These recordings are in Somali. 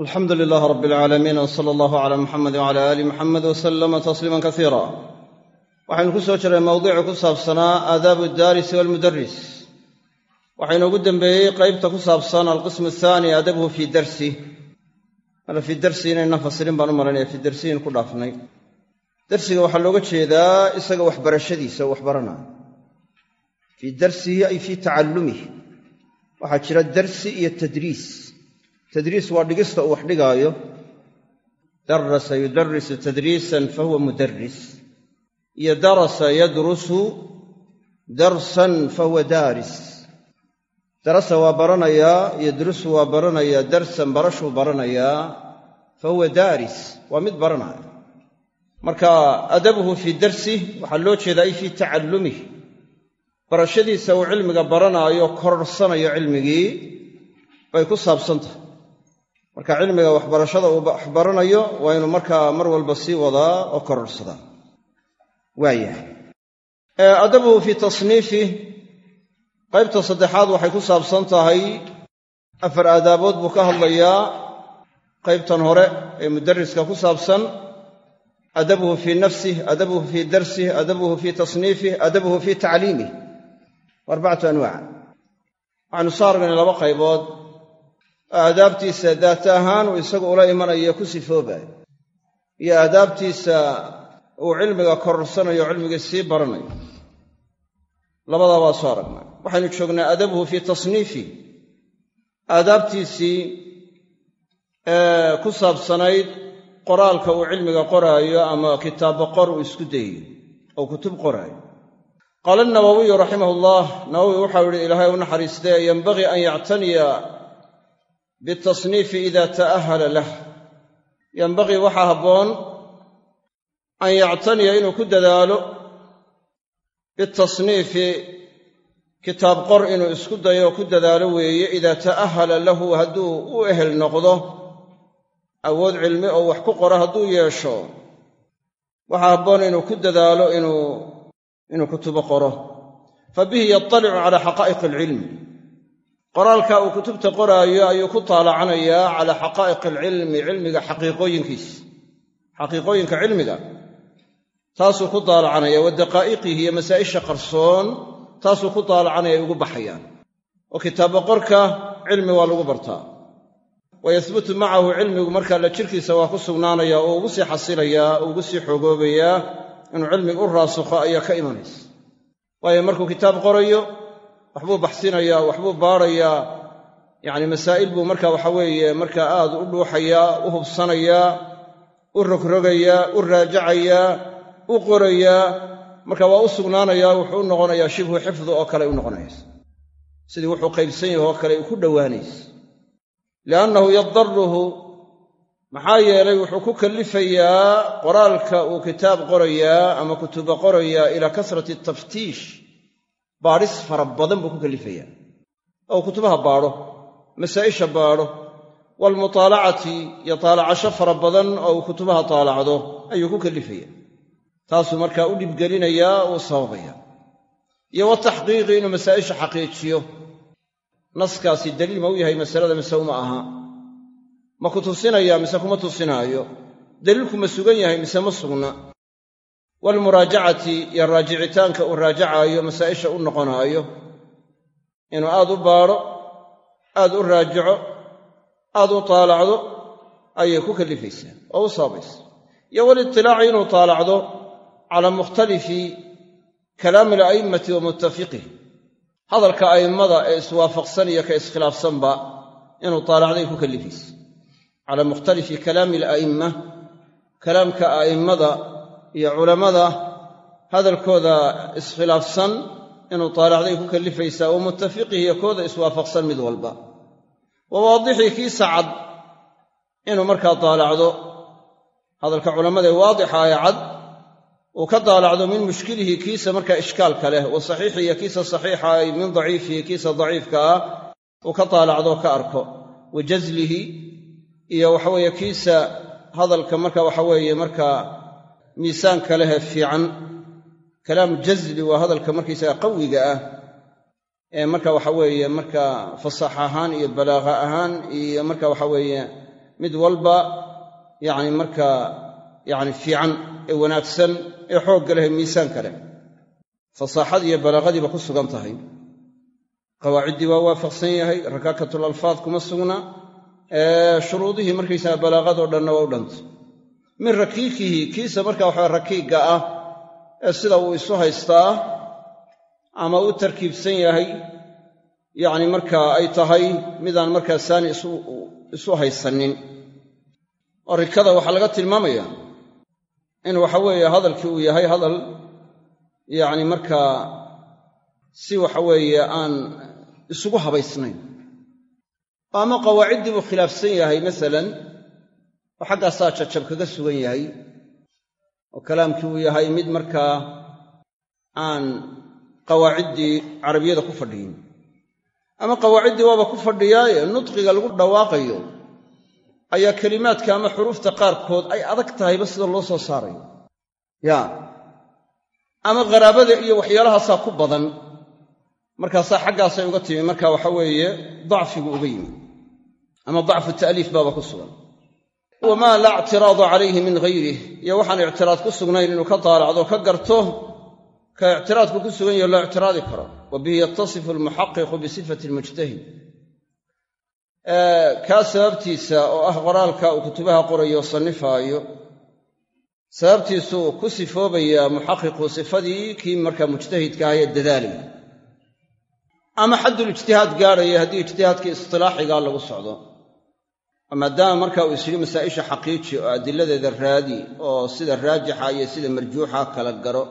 alxamdu lilaah rab alcaalamiin w sala allahu cala muxamed wcala aali muxamed wasalama tasliima kasiira waxaynu ku soo jiray mawdiici ku saabsanaa aadaabu daarisi walmudaris waxaynu ugu dembeeyey qaybta ku saabsan alqismu athaani adabuhu fii darsi. Ala fii darsi inayna fasirin baan u malaynaya fii darsiyin ku dhaafnay. Darsiga waxaa looga jeedaa isaga waxbarashadiisa wax baranaayo fii darsihi ay fii tacallumihi waxaa jira darsi iyo tadriis tadriis waa dhigista uu wax dhigaayo. Darasa yudarisu tadriisan fahuwa mudaris iyo darasa yadrusu darsan fahuwa daaris. Darasa waa baranayaa yadrusu waa baranayaa darsan barashuu baranayaa fahuwa daaris. Waa mid baranaya. Marka adabuhu fii darsi waxaa loo jeedaa ay fii tacallumih barashadiisa uu cilmiga baranaayo kororsanayo cilmigii bay ku saabsan marka cilmiga waxbarashada uu waxbaranayo waa inuu markaa mar walba sii wadaa oo kororsadaa. Waayahay adabuhu fii tasniifi qaybta saddexaad waxay ku saabsan tahay afar aadaabood buu ka hadlayaa qaybtan hore ee mudariska ku saabsan adabuhu fii nafsih adabuhu fii darsih adabuhu fii tasniifih adabuhu fii tacliimih arbacatu anwaac. Waxaynu soo aragnay laba qaybood aadaabtiisa daata ahaan uu isagu ula imanayo ku sifoobayo iyo aadaabtiisa uu cilmiga kororsanayo cilmiga sii baranayo. Labadaa waa soo aragnay. Waxaynu joognaa adabuhu fii tasniifi. Aadaabtiisii ee ku saabsanayd qoraalka uu cilmiga qoraayo ama kitaabba qor uu isku dayayo oo kutub qoraayo. Qaala nawowiyu raximah ullah nawowi waxau yihi ilaahay u naxariistee yenbagii an yactaniya bitasniifi ida ta'ahala lah yenbagii waxaa habboon an yactaniya inuu ku dadaalo bitasniifi kitaab qor inuu isku dayo oo ku dadaalo weeye idaa ta'ahala lahu hadduu u ehel noqdo awood cilmi oo wax ku qoro hadduu yeesho waxaa habboon inuu ku dadaalo inuu kutubo qoro fa bihi yattalicu calaa xaqaa'iqi alcilmi qoraalka uu kutubta qoraayo ayuu ku taalacanayaa calaa xaqaa'iqi alcilmi cilmiga xaqiiqooyinkiisa xaqiiqooyinka cilmiga. Taasuu ku daalacanaya wa daqaa'iqihi iyo masaa'isha qarsoon taasuu ku daalacanaya ay ugu baxayaan. Oo kitaabba qorka cilmi waa lagu bartaa. Wa yahbutu macahu cilmigu markaa la jirkiisa waa ku sugnaanaya oo ugu sii xasilayaa oo ugu sii xoogoobayaa inuu cilmiga u raasukho ayaa ka imanaysa. Waayo markuu kitaab qorayo waxbuu baxsinayaa waxbuu baarayaa. Yacni masaa'il buu marka waxa weeye markaa aad u dhuuxayaa u hubsanayaa u rogrogayaa u raajacayaa u qorayaa. Marka waa u sugnaanayaa wuxuu u noqonayaa shibhu xifdi oo kale u noqonaysa sidii wuxuu qaybsan yahay oo kale ku dhowaanaysa liannahu yadaruhu maxaa yeelay wuxuu ku kallifayaa qoraalka uu kitaab qorayaa ama kutuba qorayaa ilaa kasrati taftiish baadhis fara badan buu ku kallifayaa oo kutubaha baadho masaa'isha baadho waalmutaalacati iyo taalacasho fara badan oo uu kutubaha taalacdo ayuu ku kallifaya taasuu markaa u dhibgelinayaa uu sababaya iyo wataxqiiqi inuu masaa'isha xaqiijiyo. Naskaasi daliil ma u yahay masalada mise uma aha. Ma ku tusinaya mise kuma tusinaayo. Daliilku ma sugan yahay mise ma sugna waalmuraajacati iyo raajicitaanka uu raajacaayo masaa'isha u noqonaayo inuu aad u baadho aad u raajico aad u taalacdo ayay ku kallifaysaa oo u sababaysa iyo walitilaaci inuu taalacdo calaa mukhtalifi kalaami ala'immati wa muttafiqih hadalka a'immada ee iswaafaqsan iyo ka iskhilaafsanba inuu taalacday ku kallifaysa calaa mukhtalifi kalaami ala'imma kalaamka a'immada iyo culammada hadalkooda iskhilaafsan inuu taalacday ku kallifaysaa wa muttafiqih iyo kooda iswaafaqsan mid walba. Wa waadixii kiisa cad inuu markaa taalacdo hadalka culammada ee waadixa ee cad uu ka daalacdo min mushkilihi kiisa markaa ishkaalka leh wa saxiixi iyo kiisa saxiixa ay min daciifihi kiisa daciifka ah uu ka daalacdo ka arko. Wa jaslihi iyo waxaweeye kiisa hadalka marka waxaweeye markaa miisaanka lehe fiican. Kalaam jasli waa hadalka markaysaga qawiga ah ee marka waxa weeye marka fasax ahaan iyo balaaqa ahaan iyo marka waxa weeye mid walba yacni markaa yacni fiican ee wanaagsan ee xoogga leh ee miisaanka leh. Fasaaxadii iyo balaaqadiiba ku sugan tahay. Qawaaciddii waa waafaqsan yahay rakaakatul alfaad kuma sugna. Shuruudihii markaysaga balaaqadoo dhanna waa u dhanta min rakiikihi kiisa markaa waxaa rakiigga ah ee sida uu isu haystaa ama u tarkiibsan yahay yacni markaa ay tahay midaan markaa saani isu haysanin. Oo rikada waxaa laga tilmaamaya in waxa weeye hadalkii uu yahay hadal yacni markaa si waxa weeye aan isugu habaysnayn. Ama qawaaciddii buu khilaafsan yahay masalan oo xaggaasaa jajab kaga sugan yahay oo kalaamkii uu yahay mid markaa aan qawaaciddii carabiyada ku fadhiyin. Ama qawaaciddii waaba ku fadhiyaaye nudqiga lagu dhawaaqayo ayaa kelimaadka ama xuruufta qaarkood ay adag tahayba sida loo soo saarayo. Yaa ama qaraabada iyo waxyaalahaasaa ku badan markaasaa xaggaasay uga timi marka waxa weeye dacfigu uga yimi ama dacfu ta'liif baaba ku sugan wamaa laa ictiraada calayhi min hayrih iyo waxaan ictiraad ku sugnayn inuu ka daalacdo ka garto ka ictiraadku ku sugan yaho loo ictiraadi karo. Wa bihi yattasifu almuxaqiqu bisifati almujtahid. Kaa sababtiisa oo ah qoraalka uu kutubaha qorayo o sannifaayo sababtiisuu ku sifoobayaa muxaqiqu sifadii kii markaa mujtahidka ah ee ama xaddulijtihaad gaadhaya haddii ijtihaadkii istilaaxigaa lagu socdo maadaama marka uu is yidhi masaa'isha xaqiiji oo adiladeeda raadi oo sida raajixa iyo sida marjuuxa kala garo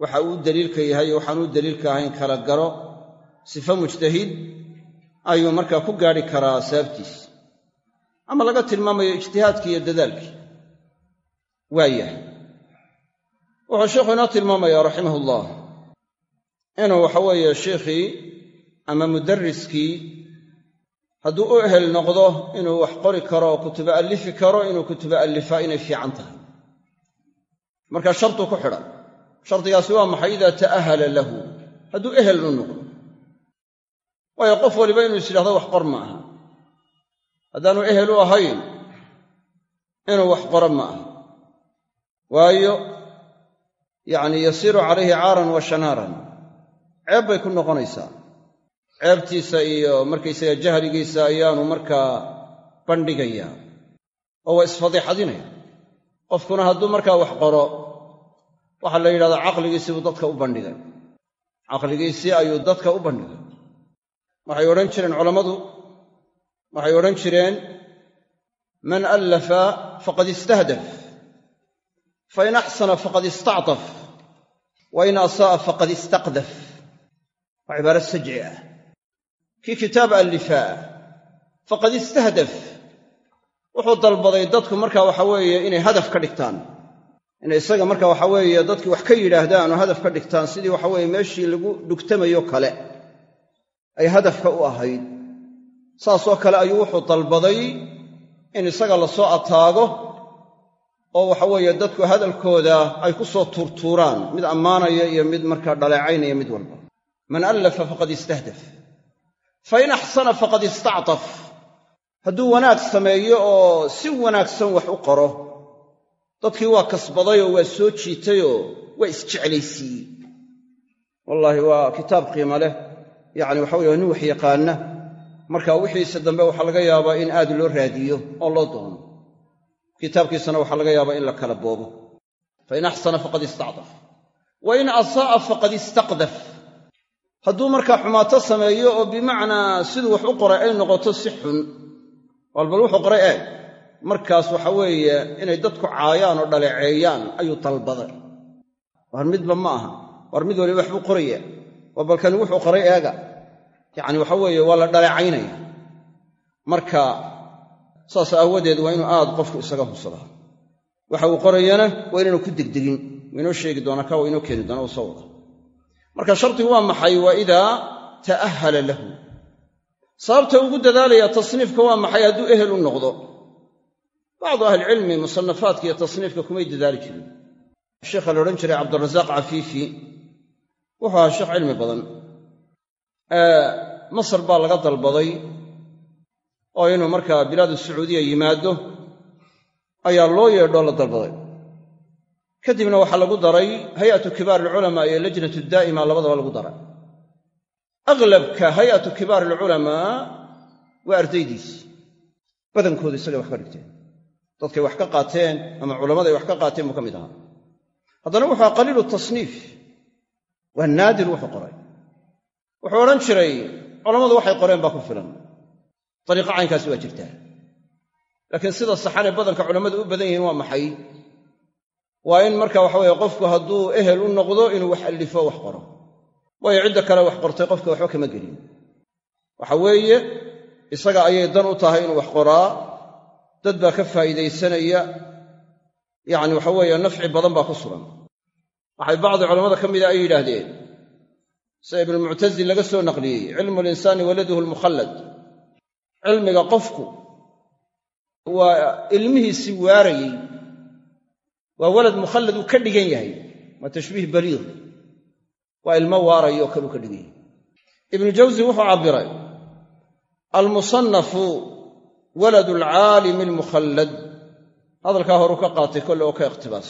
waxa uu daliilka yahay waxaan uu daliilka ahayn kala garo sifo mujtahid ayuu markaa ku gaadhi karaa sababtiis. Ama laga tilmaamayo ijtihaadkii iyo dadaalkii waayahay wuxuu sheikhu inoo tilmaamayaa raximahullah inuu waxa weeye sheikhii ama mudarriskii hadduu u ehel noqdo inuu wax qori karo oo kutubo allifi karo inuu kutubo allifaa inay fiican tahay. Marka shartuu ku xidhan. Shardigaasi waa maxay? Idaa ta'ahala lahu. Hadduu ehel u noqdo. Waayo qof waliba inuu is yidhahdo wax qor ma aha. Haddaanu ehel u ahayn inuu wax qoro ma aha. Waayo yacni yasiiru calayhi caaran wa shanaaran. Ceeb bay ku noqonaysaa ceebtiisa iyo markaysaga jahligiisa ayaanu markaa bandhigayaa oo waa isfadiixadinaya qofkuna hadduu markaa wax qoro waxaa la yidhahdaa caqligiisii buu dadka u bandhigay caqligiisii ayuu dadka u bandhigay waxay odhan jireen culammadu waxay odhan jireen man allafa faqad istahdaf fain axsana faqad istactaf wa in asaa'a faqad istaqdaf. Waa cibaaro sajci ah kii kitaab allifaa faqad istahdaf. Wuxuu dalbaday dadku marka waxa weeye inay hadaf ka dhigtaan. Inay isaga marka waxa weeye dadkii wax ka yidhaahdaan oo hadaf ka dhigtaan sidii waxa weeye meeshii lagu dhugtamayo kale ay hadafka u ahayd. Saasoo kale ayuu wuxuu dalbaday in isaga la soo ataago oo waxa weeye dadku hadalkooda ay ku soo tuurtuuraan mid ammaanaya iyo mid markaa dhaleecaynaya mid walba. Man allafa faqad istahdaf fa in axsana faqad istactaf hadduu wanaag sameeyo oo si wanaagsan wax u qoro dadkii waa kasbadayoo waa soo jiitayoo waa isjeclaysiiyey wallaahi waa kitaab qiimo leh yacni waxa weye nin wax yaqaana marka wixiisa dambe waxaa laga yaabaa in aad loo raadiyo oo loo doono kitaabkiisana waxaa laga yaabaa in la kala boobo fa in axsana faqad istacdaf wa in asaa'a faqad istaqdaf hadduu markaa xumaato sameeyo oo bimacnaa siduu wax u qoray ay noqoto si xun walbal wuxuu qoray eeg markaas waxa weeye inay dadku caayaan oo dhaleeceeyaan ayuu dalbaday war midba ma aha. War mid waliba waxbuu qoraya war balkani wuxuu qoray eega yacni waxa weeye waa la dhaleecaynaya. Marka saas aawadeed waa inuu aad qofku isaga hubsadaa. Waxa uu qorayana waa inaanu ku degdegin. Waa inoo sheegi doonaa ka waa inoo keeni doona u soo wada marka shardigu waa maxay? Waa idaa ta'ahala lahu. Sababta ugu dadaalaya tasniifka waa maxay? Hadduu ehel u noqdo. Bacdu ahlicilmi musanafaadka iyo tasniifka kumay dadaali jirin sheikha la odhan jiray cabdirasaaq cafiifi wuxuu ahaa sheekh cilmi badan. Masar baa laga dalbaday oo inuu markaa bilaadu sacuudiya yimaado ayaa loo yeedhoo la dalbaday kadibna waxaa lagu daray hay'atu kibaar alculamaa iyo lajnatu daa'ima labadaba lagu daray. Aglabka hay'atu kibaar alculamaa waa ardaydiisii badankoodu isagay wax ka dhigteen. Dadkay wax ka qaateen ama culammaday wax ka qaateen buu ka mid ahaa. Haddana wuxuu qaliilu tasniif. Waa naadir wuxuu qoray. Wuxuu odhan jiray culammadu waxay qoreen baa ku filan. Dariiqa caynkaasi waa jirtaa. Laakiin sida saxanee badanka culammadu u badan yihiin waa maxay waa in marka waxa weeye qofku hadduu ehel u noqdo inuu wax allifo wax qoro. Waayo cidda kale wax qortay qofka waxba kama gelin. Waxa weeye isaga ayay dan u tahay inuu wax qoraa. Dad baa ka faa'iidaysanaya yacni waxa weeye nafci badan baa ku sugan. Waxay bacdi culammada ka mida ay yidhaahdeen. Sida ibnulmuctasil laga soo naqliyey cilmu linsaani waladuhu lmukhallad cilmiga qofku waa ilmihiisii waarayey waa walad mukhallad uu ka dhigan yahay. Waa tashbiih baliiq waa ilmo waaraya oo kaleu ka dhigan yahay. Ibnu jawsi wuxuu cabbiray almusannafu waladu alcaalimi almukhallad. Hadalkaa horuu ka qaatay kolle oo ka ikhtibaas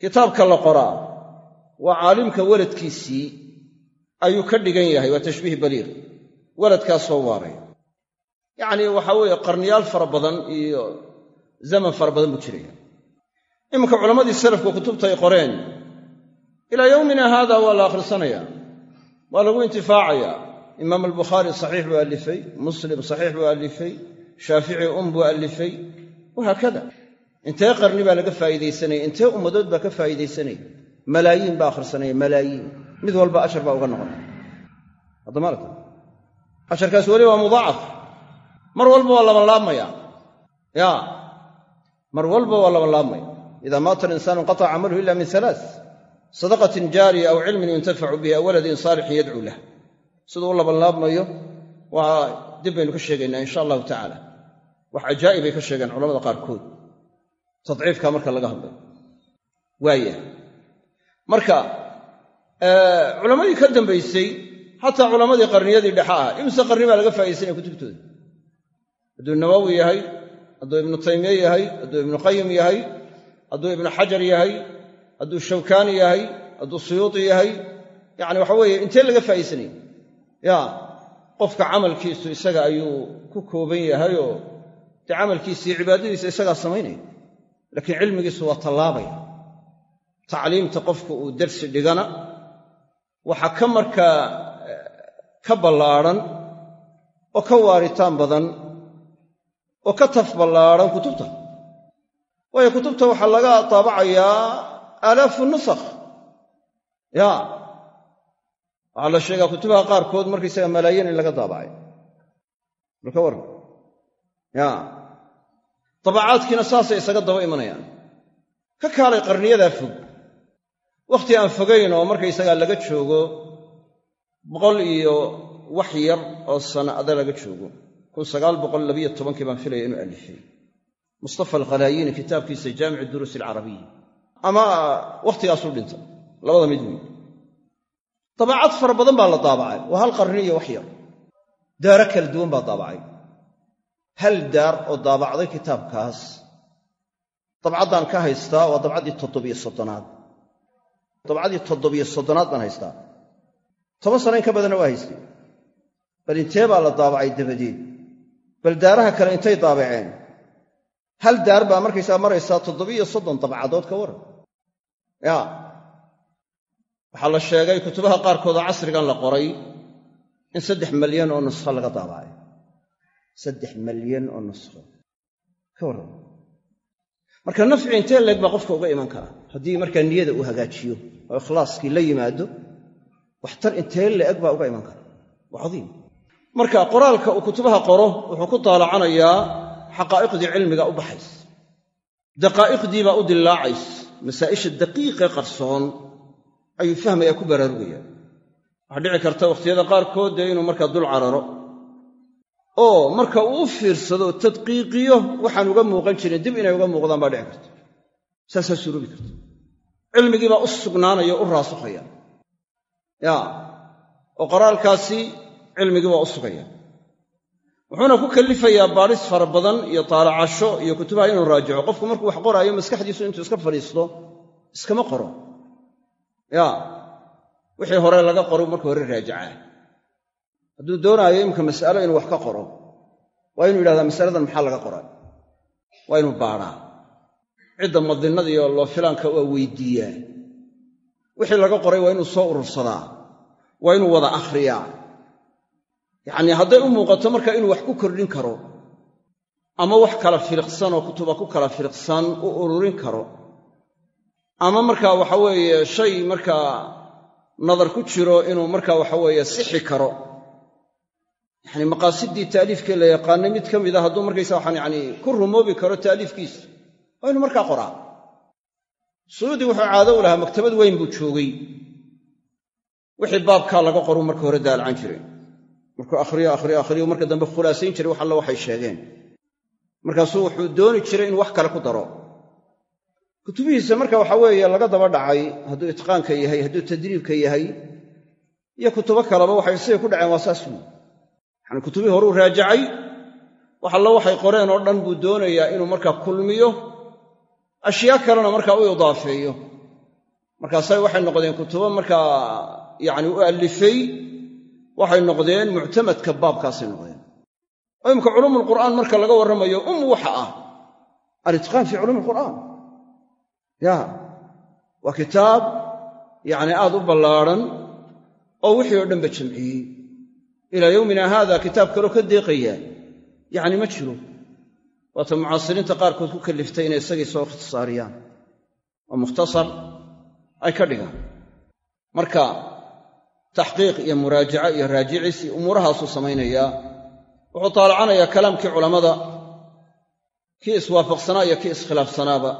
kitaabka la qoraa waa caalimka waladkiisii ayuu ka dhigan yahay waa tashbiih baliiq waladkaasoo waaraya. Yacnii waxaa weeye qarniyaal fara badan iyo zaman fara badan buu jiraya iminka culammadii salafka kutubta ay qoreen ilaa yowmina haada waa la akhrisanaya waa lagu intifaacayaa. Imaam albukhaari saxiix buu allifay muslim saxiix buu allifay shaafici um buu allifay wahaakada intee qarni baa laga faa'iidaysanaya intee ummadood baa ka faa'iidaysanaya malaayiin baa akhrisanaya malaayiin. Mid walba ashar baa uga noqonaya haddamaalka asharkaas weli waa mudaacaf. Mar walba waa labanlaabmaya. Ya mar walba waa labanlaabmaya ida maata alinsaanu inqataca camaluhu ila min alaa sadaqatin jaariya aw cilmin yuntafacu bihi aw waladin saalixin yadcuu lah siduu u labanlaabmayo waa dib baynu ka sheegaynaa insha allahu tacaala wax cajaa'ibay ka sheegeen culamada qaarkood tadciifka marka laga hadlayo waaya marka culammadii ka dambaysay xataa culammadii qarniyadii dhexe ah imise qarni baa laga faa'iidaysanaya kutubtooda hadduu nawowi yahay hadduu ibnu taymiye yahay hadduu ibnu yahay hadduu ibnu xajar yahay hadduu shawkaani yahay hadduu suyuuti yahay yacni waxa weeye intee laga faa'iidsanaya ya qofka camalkiisu isaga ayuu ku kooban yahayoo dee camalkiisa iyo cibaadadiisa isagaa samaynaya laakiin cilmigiisu waa tallaabaya. Tacliimta qofku uu darsi dhigana waxaa ka markaa ka ballaadhan oo ka waaritaan badan oo ka taf ballaadhan kutubta waayo kutubta waxaa laga taabacayaa aalaafu nusakh. Ya. Waxaa la sheegaa kutubaha qaarkood markaysaga malaayiin in laga daabacay balka warran ya. Dabacaadkiina saasay isaga daba imanayaan. Ka kaalay qarniyadaa fog. Wakhti aan fogayn oo markaysagaa laga joogo boqol iyo wax yar oo sana'ada laga joogo. Kun sagaal boqol labiyo tobankii baan filaya inuu alifay mustafa alkhalaayiini kitaabkiisa jaamicu duruusi alcarabiya ama wakhtigaasuu dhinta labada mid weyn dabaacad fara badan baa la daabacay. Waa hal qarni iyo wax yar. Daaro kala duwan baa daabacay. Hal daar oo daabacday kitaabkaas. Dabcaddaan ka haystaa waa dabcaddii toddobiyo soddonaad. Dabcaddii toddobiyo soddonaad baan haystaa. Toban sano in ka badanna waa haystay. Bal intee baa la daabacay dabadeed? Bal daaraha kale intay daabaceen hal daar baa markaysaa maraysaa toddobiyo soddon dabcadood ka waran. Ya. Waxaa la sheegay kutubaha qaarkoodoo casrigan la qoray in saddex malyan oo nuskho laga daabacay saddex malyan oo nuskho ka warran marka nafci intee leeg baa qofka uga iman kara haddii markaa niyada uu hagaajiyo oo ikhlaaskii la yimaado waxtar intee leeg baa uga iman kara waa cadiim. Marka qoraalka uu kutubaha qoro wuxuu ku taalacanayaa xaqaa'iqdii cilmiga u baxays daqaa'iqdii baa u dillaacays masaa'isha daqiiqee qarsoon ayuu fahmaya ku baraarugaya waxaa dhici karta wakhtiyada qaarkood dee inuu markaa dul cararo oo marka uu u fiirsado tadqiiqiyo waxaan uga muuqan jirin dib inay uga muuqdaan baa dhici karta. Saasaa suruubi karta. Cilmigii baa u sugnaanaya u raasukhaya ya oo qoraalkaasi cilmigii waa u sugaya wuxuuna ku kallifayaa baadhis fara badan iyo taalacasho iyo kutubaha inuu raajico. Qofku markuu wax qoraayo maskaxdiisu intuu iska fadhiisto iskama qoro. Ya wixii hore laga qoro marka hore raajicaa. Hadduu doonaayo imika mas'alo inuu wax ka qoro waa inuu yidhahdaa masaladan maxaa laga qoray waa inuu baadhaa cidda madinnada iyo loo filaanka waa weydiiyaa. Wixii laga qoray waa inuu soo urursadaa. Waa inuu wada akhriyaa yacnii hadday u muuqato marka inuu wax ku kordhin karo ama wax kala filiqsan oo kutuba ku kala filiqsan u ururin karo ama markaa waxa weeye shay markaa nadar ku jiro inuu markaa waxa weeye sixi karo. Yacni maqaasidii taaliifkee la yaqaanay mid ka mid a hadduu markaysa waxaan yacni ku rumoobi karo taaliifkiisa waa inuu markaa qoraa. Suyuudi wuxuu caado u lahaa maktabad weyn buu joogay. Wixii baabkaa laga qoru marka hore daalacan jiray markuu akhriyo akhriyo akhriyo marka dambe khulaasayn jiray wax alla waxay sheegeen. Markaasuu wuxuu dooni jiray inuu wax kale ku daro. Kutubihiisa marka waxa weeye laga daba dhacay hadduu itqaanka yahay hadduu tadriibka yahay iyo kutubo kaleba waxay siday ku dhaceen waa saas wey yacani kutubii horuu raajacay wax alla waxay qoreen oo dhan buu doonayaa inuu markaa kulmiyo ashyaa kalena markaa u idaafeeyo. Markaasay waxay noqdeen kutubo markaa yacni u allifay waxay noqdeen muctamadka baabkaasay noqdeen. Oo imika culuumulqur'aan marka laga warramayo um waxa ah. Alitqaan fii culuumi alqur'aan ya waa kitaab yacni aad u ballaadhan oo wixii oo dhanba jamciyey. Ilaa yowmina haada kitaab kaloo ka deeqaya. Yacni ma jiro. Waata mucaasiriinta qaarkood ku kalliftay inay isagii soo ikhtisaariyaan. Oo mukhtasar. Ay ka dhigaan. Marka taxqiiq iyo muraajaco iyo raajicis iyo umuurahaasuu samaynayaa wuxuu taalacanayaa kalaamkii culammada kii iswaafaqsanaa iyo kii iskhilaafsanaaba.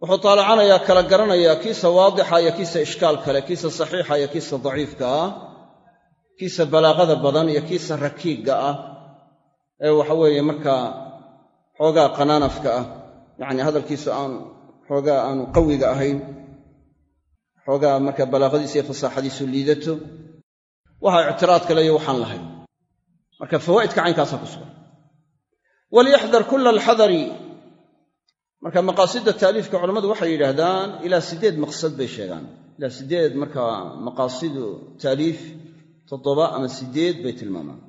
Wuxuu taalacanayaa kala garanayaa kiisa waadixa iyo kiisa ishkaal kale kiisa saxiixa iyo kiisa daciifka ah kiisa balaaqada badan iyo kiisa rakiigga ah ee waxa weeye markaa xoogaa qanaanafka ah. Yacni hadalkiisu aan xoogaa aanu qawiga ahayn xoogaa marka balaaqadiisa iyo fasaaxadiisu liidato waxa ictiraadka leeyo waxaan lahayn. Marka fawaa'idka caynkaasaa ku sugan. Walyaxdar kula alxadari. Marka maqaasidda taaliifka culammadu waxay yidhaahdaan ilaa siddeed maqsad bay sheegaan. Ilaa siddeed marka maqaasidu taaliif toddoba ama siddeed bay tilmaamaan.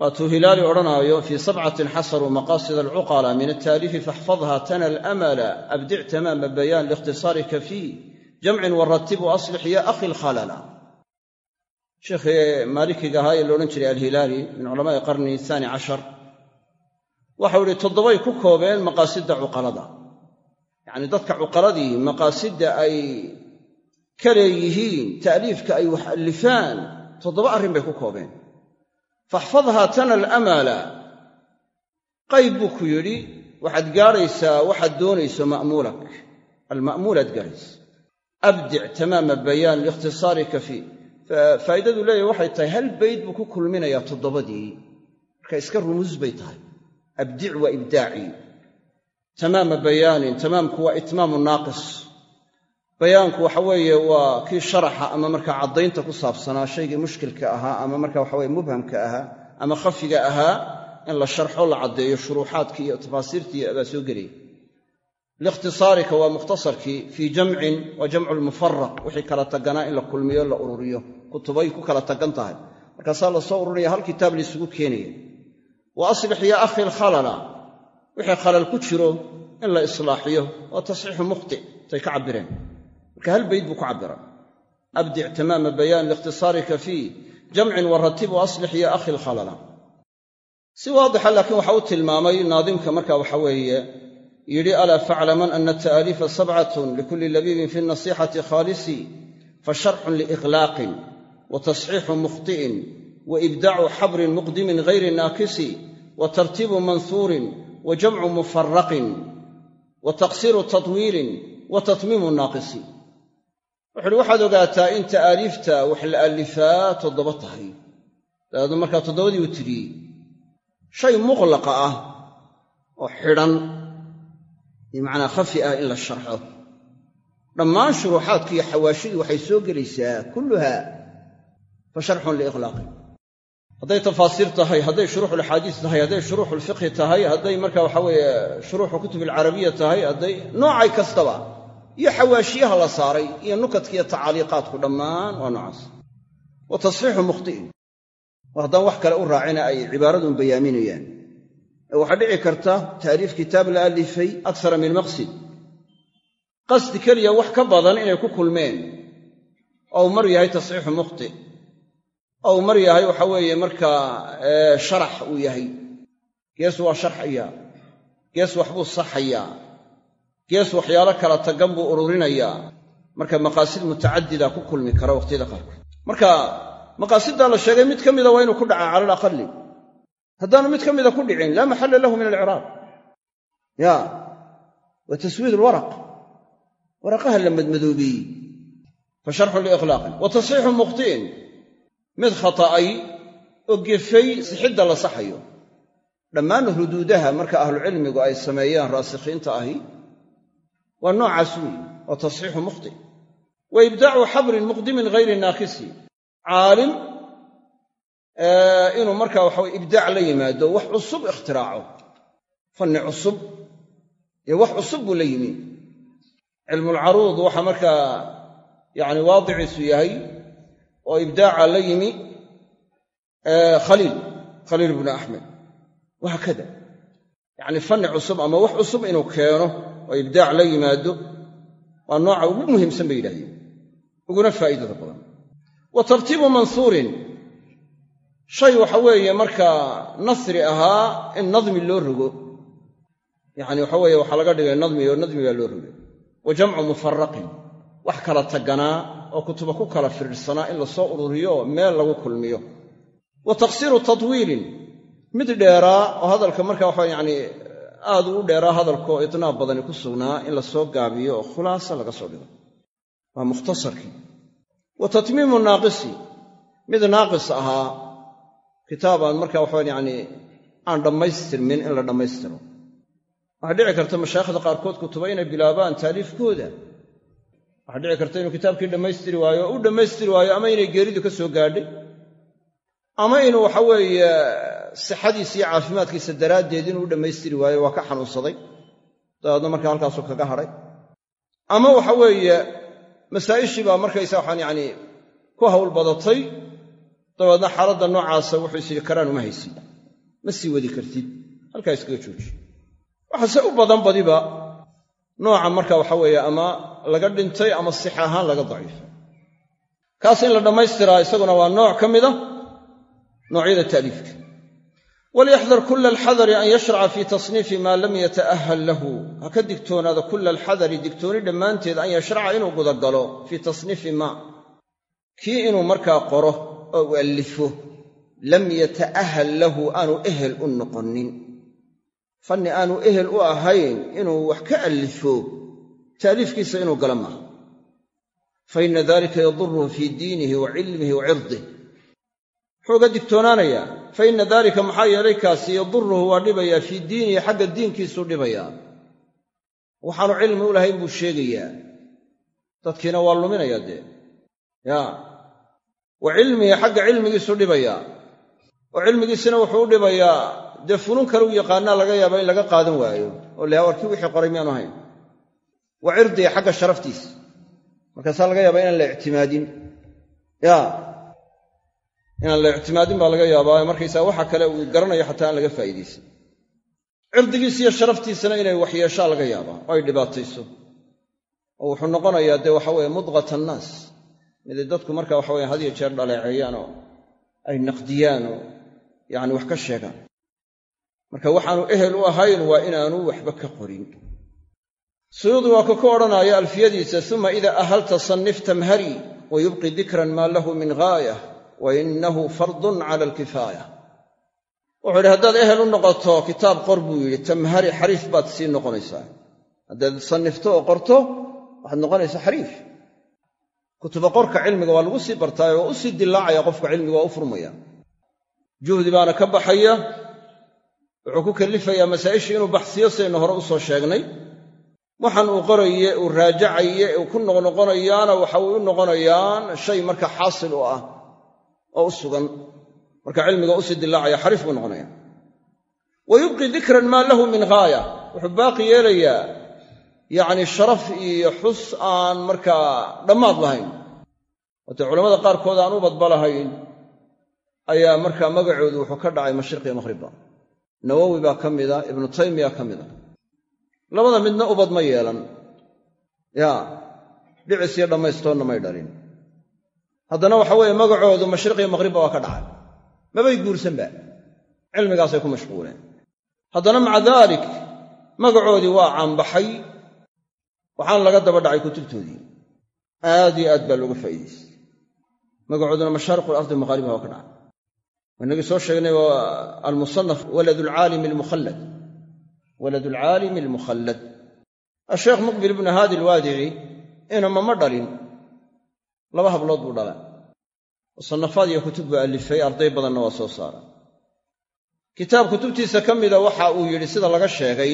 Waatuu hilaali odhanaayo fii sabcatin xasaruu maqaasid alcuqala min altaaliifi faxfadha tana alamala abdic tamaama bayaan liikhtisaarika fii jamcin waratib waaslix ya akhi lkhalala sheekhii maalikiga ahaa ee laodhan jiray alhilaali min culamaai qarni aani cashar waxau ihi toddobay ku koobeen maqaasidda cuqalada. Yacnii dadka cuqaladii maqaasidda ay ka leeyihiin ta'liifka ay wax allifaan toddoba arrin bay ku koobeen. Faxfadhaa tana alamala. Qayb buu ku yidhi waxaad gaadhaysaa waxaad doonayso ma'muulak. Alma'muulaad gaadhaysa abdic tamaama bayaan liikhtisaarika fii faa'iidadu leeyahy waxay tahay hal bayd buu ku kulminayaa toddobadii marka iska rumuus bay tahay abdic waa ibdaacii tamaama bayaanin tamaamku waa itmaamu naaqis bayaanku waxa weeye waa kii sharaxa ama markaa caddaynta ku saabsanaa shaygii mushkilka ahaa ama marka waxaweye mubhamka ahaa ama khafiga ahaa in la sharxo la caddeeyo shuruuxaadkii iyo tafaasiirtii baa soo gelaya liikhtisaarika waa mukhtasarkii fii jamcin waa jamcu lmufaraq wixii kala taganaa in la kulmiyo la ururiyo. Kutubay ku kala tagan tahay. Markaasaa la soo ururinaya hal kitaab laysugu keenaya wa aslix yaa akhi lkhalala wixii khalal ku jiro in la islaaxiyo. Waa tasxiixu mukhti. Tay ka cabbireen. Marka hal bayd buu ku cabbiray abdic tamaama bayaan liikhtisaarika fii jamcin wa yidhi alaa faclaman ana ta'aaliifa sabcatun likulli labiibin fi nasixati khaalisi fasharxun liiqlaaqin wa tasxiixu mukhti'in wa ibdaacu xabrin muqdimin gayri naakisi wa tartiibu manhuurin wa jamcu mufaraqin wa taqsiiru tatwiilin wa tatmiimu naaqisi. Wuxu uhi waxaad ogaataa in ta'aaliifta wax la allifaa toddoba tahay. Dabeedna markaa toddobadii u tiriyey shay muqlaqa ah oo xidhan bimacnaa khafi ah in la sharxo. Dhammaan shuruuxaadki iyo xawaashidii waxay soo gelaysaa kulluha fa sharxun liiqlaaqin hadday tafaasiir tahay hadday shuruuxulaxaadiis tahay hadday shuruuxulfiqhi tahay hadday marka waxa weeye shuruuxu kutub alcarabiya tahay hadday noocay kastaba iyo xawaashiyaha la saaray iyo nukadkiiyo tacaaliiqaadku dhammaan waa noocaas. Wa tasxiixu mukhti'in oo haddaan wax kale u raacina ay cibaaradun bayaaminayaan waxaa dhici karta taariif kitaab la alifay aksara min maqsid. Qasdi keliya wax ka badan inay ku kulmeen. Ou mar yahay tasxiixu mukhti. Ou mar yahay waxa weeye markaa sharax uu yahay. Gees waa sharxayaa gees waxbuu saxayaa gees waxyaalo kala tagan buu ururinayaa. Marka maqaasid mutacadida ku kulmi kara waqhtiyada qaarkood. Marka maqaasiddaa la sheegay mid ka mida waa inuu ku dhacaa cala alaqali haddaanu mid ka mida ku dhicin laa maxalla lahu min alciraab ya wa taswiid alwaraq waraqaha la madmadoobiyey. Fa sharxun liiqlaaqin wa tasxiixu mukhtiin. Mid khata'ay oo gefay sixidda la saxayo. Dhammaan ruduudaha marka ahlucilmigu ay sameeyaan raasikhiinta ahi waa noocaas weeye waa tasxiixu mukhti wa ibdaacu xabrin muqdimin hayri naakisi inuu markaa waxaway ibdaac la yimaado wax cusub ikhtiraaco. Fanni cusub. Iyo wax cusub buu la yimi. Cilmulcaruud waxa markaa yacni waadiciisu yahay oo ibdaaca la yimi khaliil khaliil ibnu axmed. Wahaakada yacni fanni cusub ama wax cusub inuu keeno oo ibdaac la yimaado waa nooca ugu muhiimsan bay yidhahdeen uguna faa'iidada badan. Wa tartiibu mansuurin shay waxa weeye markaa nasri ahaa in nadmi loo rogo. Yacni waxa weeye waxaa laga dhigay nadmi oo nadmigaa loo rogay. Wa jamcu mufaraqin wax kala taganaa oo kutuba ku kala firirsanaa in la soo ururiyo meel lagu kulmiyo. Wa taqsiiru tadwiilin. Mid dheeraa oo hadalka marka waxa yacni aad u dheeraa hadalkaoo idnaab badani ku sugnaa in la soo gaabiyo oo khulaasa laga soo dhigo. Waa mukhtasarkii. Wa tatmiimu mid naaqis ahaa kitaabaan marka waxawan yacni aan dhammaystirmin in la dhammaystiro. Waxaa dhici karta mashaayikhda qaarkood kutuba inay bilaabaan taaliifkooda waxaa dhici karta inuu kitaabkii dhammaystiri waayo u dhammaystiri waayo ama inay geeridu ka soo gaadhay ama inuu waxa weeye sixadiisa iyo caafimaadkiisa daraaddeed inuu u dhammaystiri waayo waa ka xanuunsaday. Dabeedna markaa halkaasuu kaga hadhay ama waxa weeye masaa'ishii baa markaysa waxaan yacni ku hawl badatay dabeedna xaaladda noocaasa wuxuu is yidhi karaan uma haysid ma sii wadi kartid. Halkaa iskaga jooji. Waxaase u badan badiba nooca marka waxa weeye ama laga dhintay ama six ahaan laga daciifay. Kaas in la dhammaystiraa isaguna waa nooc ka mida noocyada ta'liifka. Walyaxdar kula alxadari an yashraca fii tasniifi maa lam yata'ahal lahu. Ha ka digtoonaado kula alxadari digtooni dhammaanteed an yashraca inuu gudagalo fii tasniifi maa. Kii inuu markaa qoro oo u allifo lam yata'ahal lahu aanu ehel u noqonin fanni aanu ehel u ahayn inuu wax ka allifo taaliifkiisa inuu gala maaha. Fa inna dalika yaduruhu fii diinihi wa cilmihi wa cirdih muxuu ga digtoonaanayaa fa inna dalika maxaa yeelay kaasi yaduruhu waa dhibayaa fii diinihi xagga diinkiisuu dhibayaa. Waxaanu cilmi u lahayn buu sheegayaa. Dadkiina waa luminayaa dee. Yaa wa cilmihi xagga cilmigiisuu dhibayaa oo cilmigiisina wuxuu u dhibayaa dee funun u yaqaanaa laga yaaba in laga qaadan waayo. Oo laha warkii wixii qoray miyaanu ahayn. Wa cirdiga xagga sharaftiisa markaasaa laga yaabaa inaan la ictimaadin. Ya. Inaan la ictimaadin baa laga yaabaa markaysaa waxa kale uu garanayo xataa aan laga faa'iidaysan cirdigiisa iyo sharaftiisana inay waxyeeshaa laga yaabaa oo ay dhibaatayso. Oo wuxuu noqonayaa dee waxa weeye mudqat annaas miday dadku marka waxa weye had iyo jeer dhaleeceeyaan oo ay naqdiyaan oo yacni wax ka sheegaan. Marka waxaanu ehel u ahayn waa inaanu waxba ka qorin. Suyuudi waa ka ku odhanaya alfiyadiisa uma ida ahalta sannif tamhari wa yubqi dikran maa lahu min ghaayah wa inahu fardun cala alkifaaya. Wuxuu yidhi haddaad ehel u noqoto kitaab qor buu yidhi tamhari xariif baad sii noqonaysaa. Haddaad sannifto oo qorto waxaad noqonaysaa xariif kutuba qorka cilmiga waa lagu sii bartaayo waa u sii dilaacaya qofka cilmiga waa u furmaya. Juhdi baana ka baxaya wuxuu ku kallifayaa masaa'ishii inuu baxsiyo saynu hore u soo sheegnay. Waxaan uu qoraye uu raajacaye uu ku noqnoqonayaana waxa u noqonayaan shay marka xaasil u ah oo u sugan marka cilmiga u sii dilaacaya xariif buu noqonaya wa yubqi dikran maa lahu min ghaaya wuxuu baaqi yeelayaa yacni sharaf iyo xus aan markaa dhammaad lahayn. Waatee culamada qaarkood aan u badba lahayn ayaa markaa magacoodu wuxuu ka dhacay mashriq iyo maqhribba nawowi baa ka mida ibnu taymiya ka mida. Labada midna ubad ma yeelan. Yaa dhicis iyo dhammaystoonna may dhalin haddana waxa weeye magacoodu mashriq iyo maqhribba waa ka dhacay. Mabay guursanba cilmigaasay ku mashquuleen. Haddana maca daalik magacoodii waa caanbaxay waxaan laga daba dhacay kutubtoodii. Aad iyo aad baa looga faa'iidaystay. Magacooduna mashaariqu alardi maqaaribiha waa ka dhacay. Inagii soo sheegnay waa almusanaf walad alcaalimi almukhallad. Walad alcaalimi almukhallad. Asheekh muqbil ibnu haadi alwaadici inama ma dhalin. Laba hablood buu dhala musanafaad iyo kutub buu allifay arday badanna waa soo saara kitaab kutubtiisa ka mida waxa uu yidhi sida laga sheegay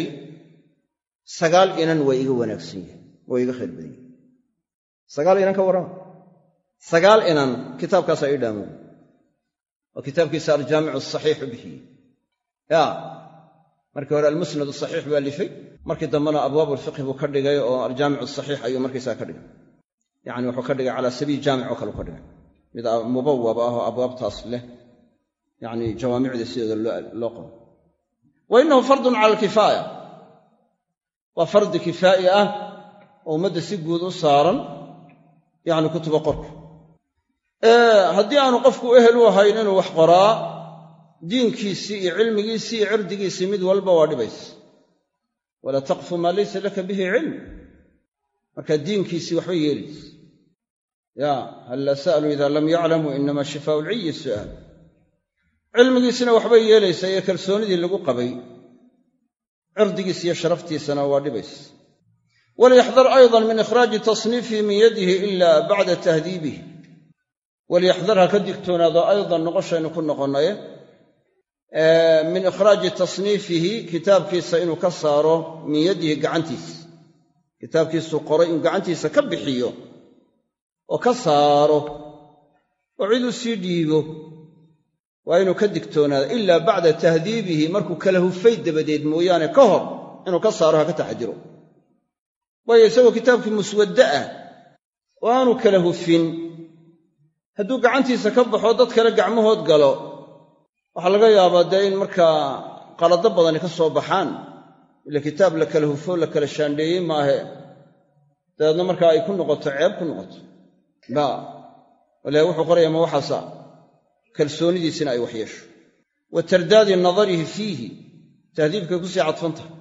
sagaal inan waa iga wanaagsan yahay waa iga khayr badan yahay sagaal inan ka warrama. Sagaal inan kitaabkaasaa ii dhaamoy waa kitaabkiisa aljaamicu asaxiixu bihi. Ya markii hore almusnad asaxiix buu allifay markii dambena abwaab alfiqhi buu ka dhigay oo aljaamicu asaxiix ayuu markaysaa ka dhigay. Yacni wuxuu ka dhigay calaa sabiil jaamic oo kale ka dhigay. Mid mubawab ah oo abwaabtaas leh. Yacni jawaamicda sideeda loo qabo. Wa fardun cala alkifaaya waa fardi kifaa'i ah oo ummadda si guud u saaran yacni kutuba qorka. Haddii aanu qofku ehel u ahayn inuu wax qoraa diinkiisii iyo cilmigiisii iyo cirdigiisii mid walba waa dhibaysa walaa taqfu maa laysa laka bihi cilm. Marka diinkiisii waxba yeelaysa ya hal laa sa'aluu ida lam yaclamuu inama shifaau lciyi su'aal. Cilmigiisina waxbay yeelaysaa iyo kalsoonidii lagu qabay cirdigiis iyo sharaftiisana waa dhibaysa walyaxdar aydan min ikhraaji tasniifihi min yadihi ila bacda tahdiibihi. Walyaxdar ha ka digtoonaado aydan noqoshaynu ku noqonnaye min ikhraaji tasniifihi kitaabkiisa inuu ka saaro min yadihi gacantiisa kitaabkiisuu qoray inuu gacantiisa ka bixiyo oo ka saaro oo ciduu sii dhiibo waa inuu ka digtoonaado ilaa bacda tahdiibihi markuu kala hufay dabadeed mooyaane ka hor inuu ka saaro ha ka taxadiro waayo isagoo kitaabkii muswadde ah oo aanu kala hufin. Hadduu gacantiisa ka baxo dad kale gacmahood galo. Waxaa laga yaabaa dee in markaa qalado badani ka soo baxaan. Ila kitaab la kala hufo la kala shaandheeyey maahe dabeedna markaa ay ku noqoto ceeb ku noqoto. Ba walahi wuxuu qoraya ma waxaasa kalsoonidiisina ay waxyeesho. Wa tardaadi nadarihi fiihi tahdiibkay ku sii cadfan tahay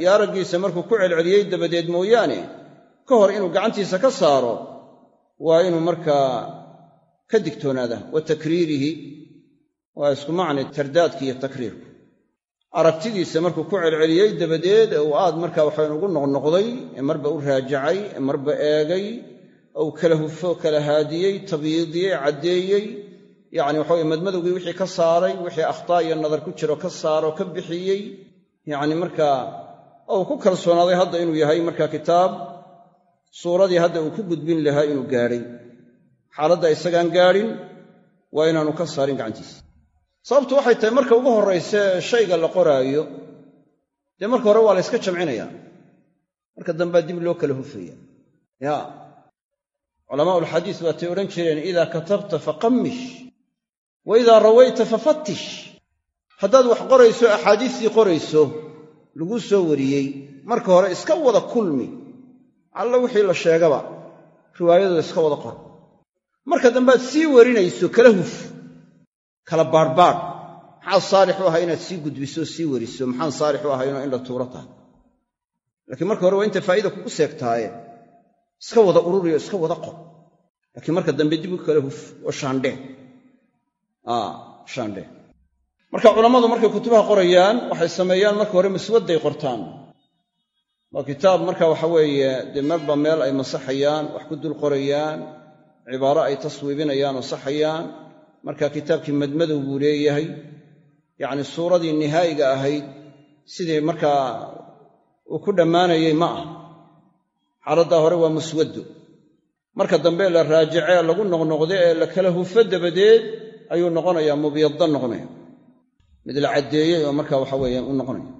iyo araggiisa markuu ku celceliyey dabadeed mooyaane ka hor inuu gacantiisa ka saaro waa inuu markaa ka digtoonaada. Wa takriirihi waa isku macne tardaadki iyo takriirku aragtidiisa markuu ku celceliyey dabadeed ee uu aad markaa waxayn ugu noqnoqday ee marba u raajacay ee marba eegay ou kala hufo kala haadiyey tabyiidiyey caddeeyey yacni waxa weye madmadowgii wixii ka saaray wixii akhtaa iyo nadar ku jiro ka saaro ka bixiyey yacni markaa ou ku kalsoonaaday hadda inuu yahay markaa kitaab suuradii hadda uu ku gudbin lahaa inuu gaadhay. Xaaladda isagaan gaadhin waa inaanu ka saarin gacantiisa sababtu waxay tahay marka ugu horrayse shayga la qoraayo dee marka hore waa la yska jamcinayaa. Marka dambea dib loo kala hufaya ya culamaau alxadiis waatay odhan jireen idaa katabta faqammish wa idaa rawayta fafattish haddaad wax qorayso axaadiistii qorayso laguu soo wariyey marka hore iska wada kulmi. Alla wixii la sheegaba riwaayadooda iska wada qor marka dambead sii warinayso kala huf kala baadhbaadh maxaa saalix u ahaa inaad sii gudbiso sii wariso? Maxaan saalix u ahaynoo in la tuuro tahay? Laakiin marka hore waa inta faa'ida kugu seegtaaye. Iska wada ururiyo iska wada qor. Laakiin marka dambe dib u kala huf oo shaandhee shaandhee marka culammadu markay kutubaha qorayaan waxay sameeyaan marka hore muswadday qortaan. Waa kitaab marka waxa weeye dee marba meel ay masaxayaan wax ku dul qorayaan cibaaro ay taswiibinayaan oo saxayaan. Marka kitaabkii madmadow buu leeyahay. Yacni suuradii nihaa'iga ahayd sidii markaa uu ku dhammaanayey ma ah xaaladdaa hore waa muswaddo marka dambe la raajacee lagu noqnoqde ee la kala hufo dabadeed ayuu noqonayaa mubyadda noqonaya. Mid la caddeeyey oo marka waxa weeye u noqonaya.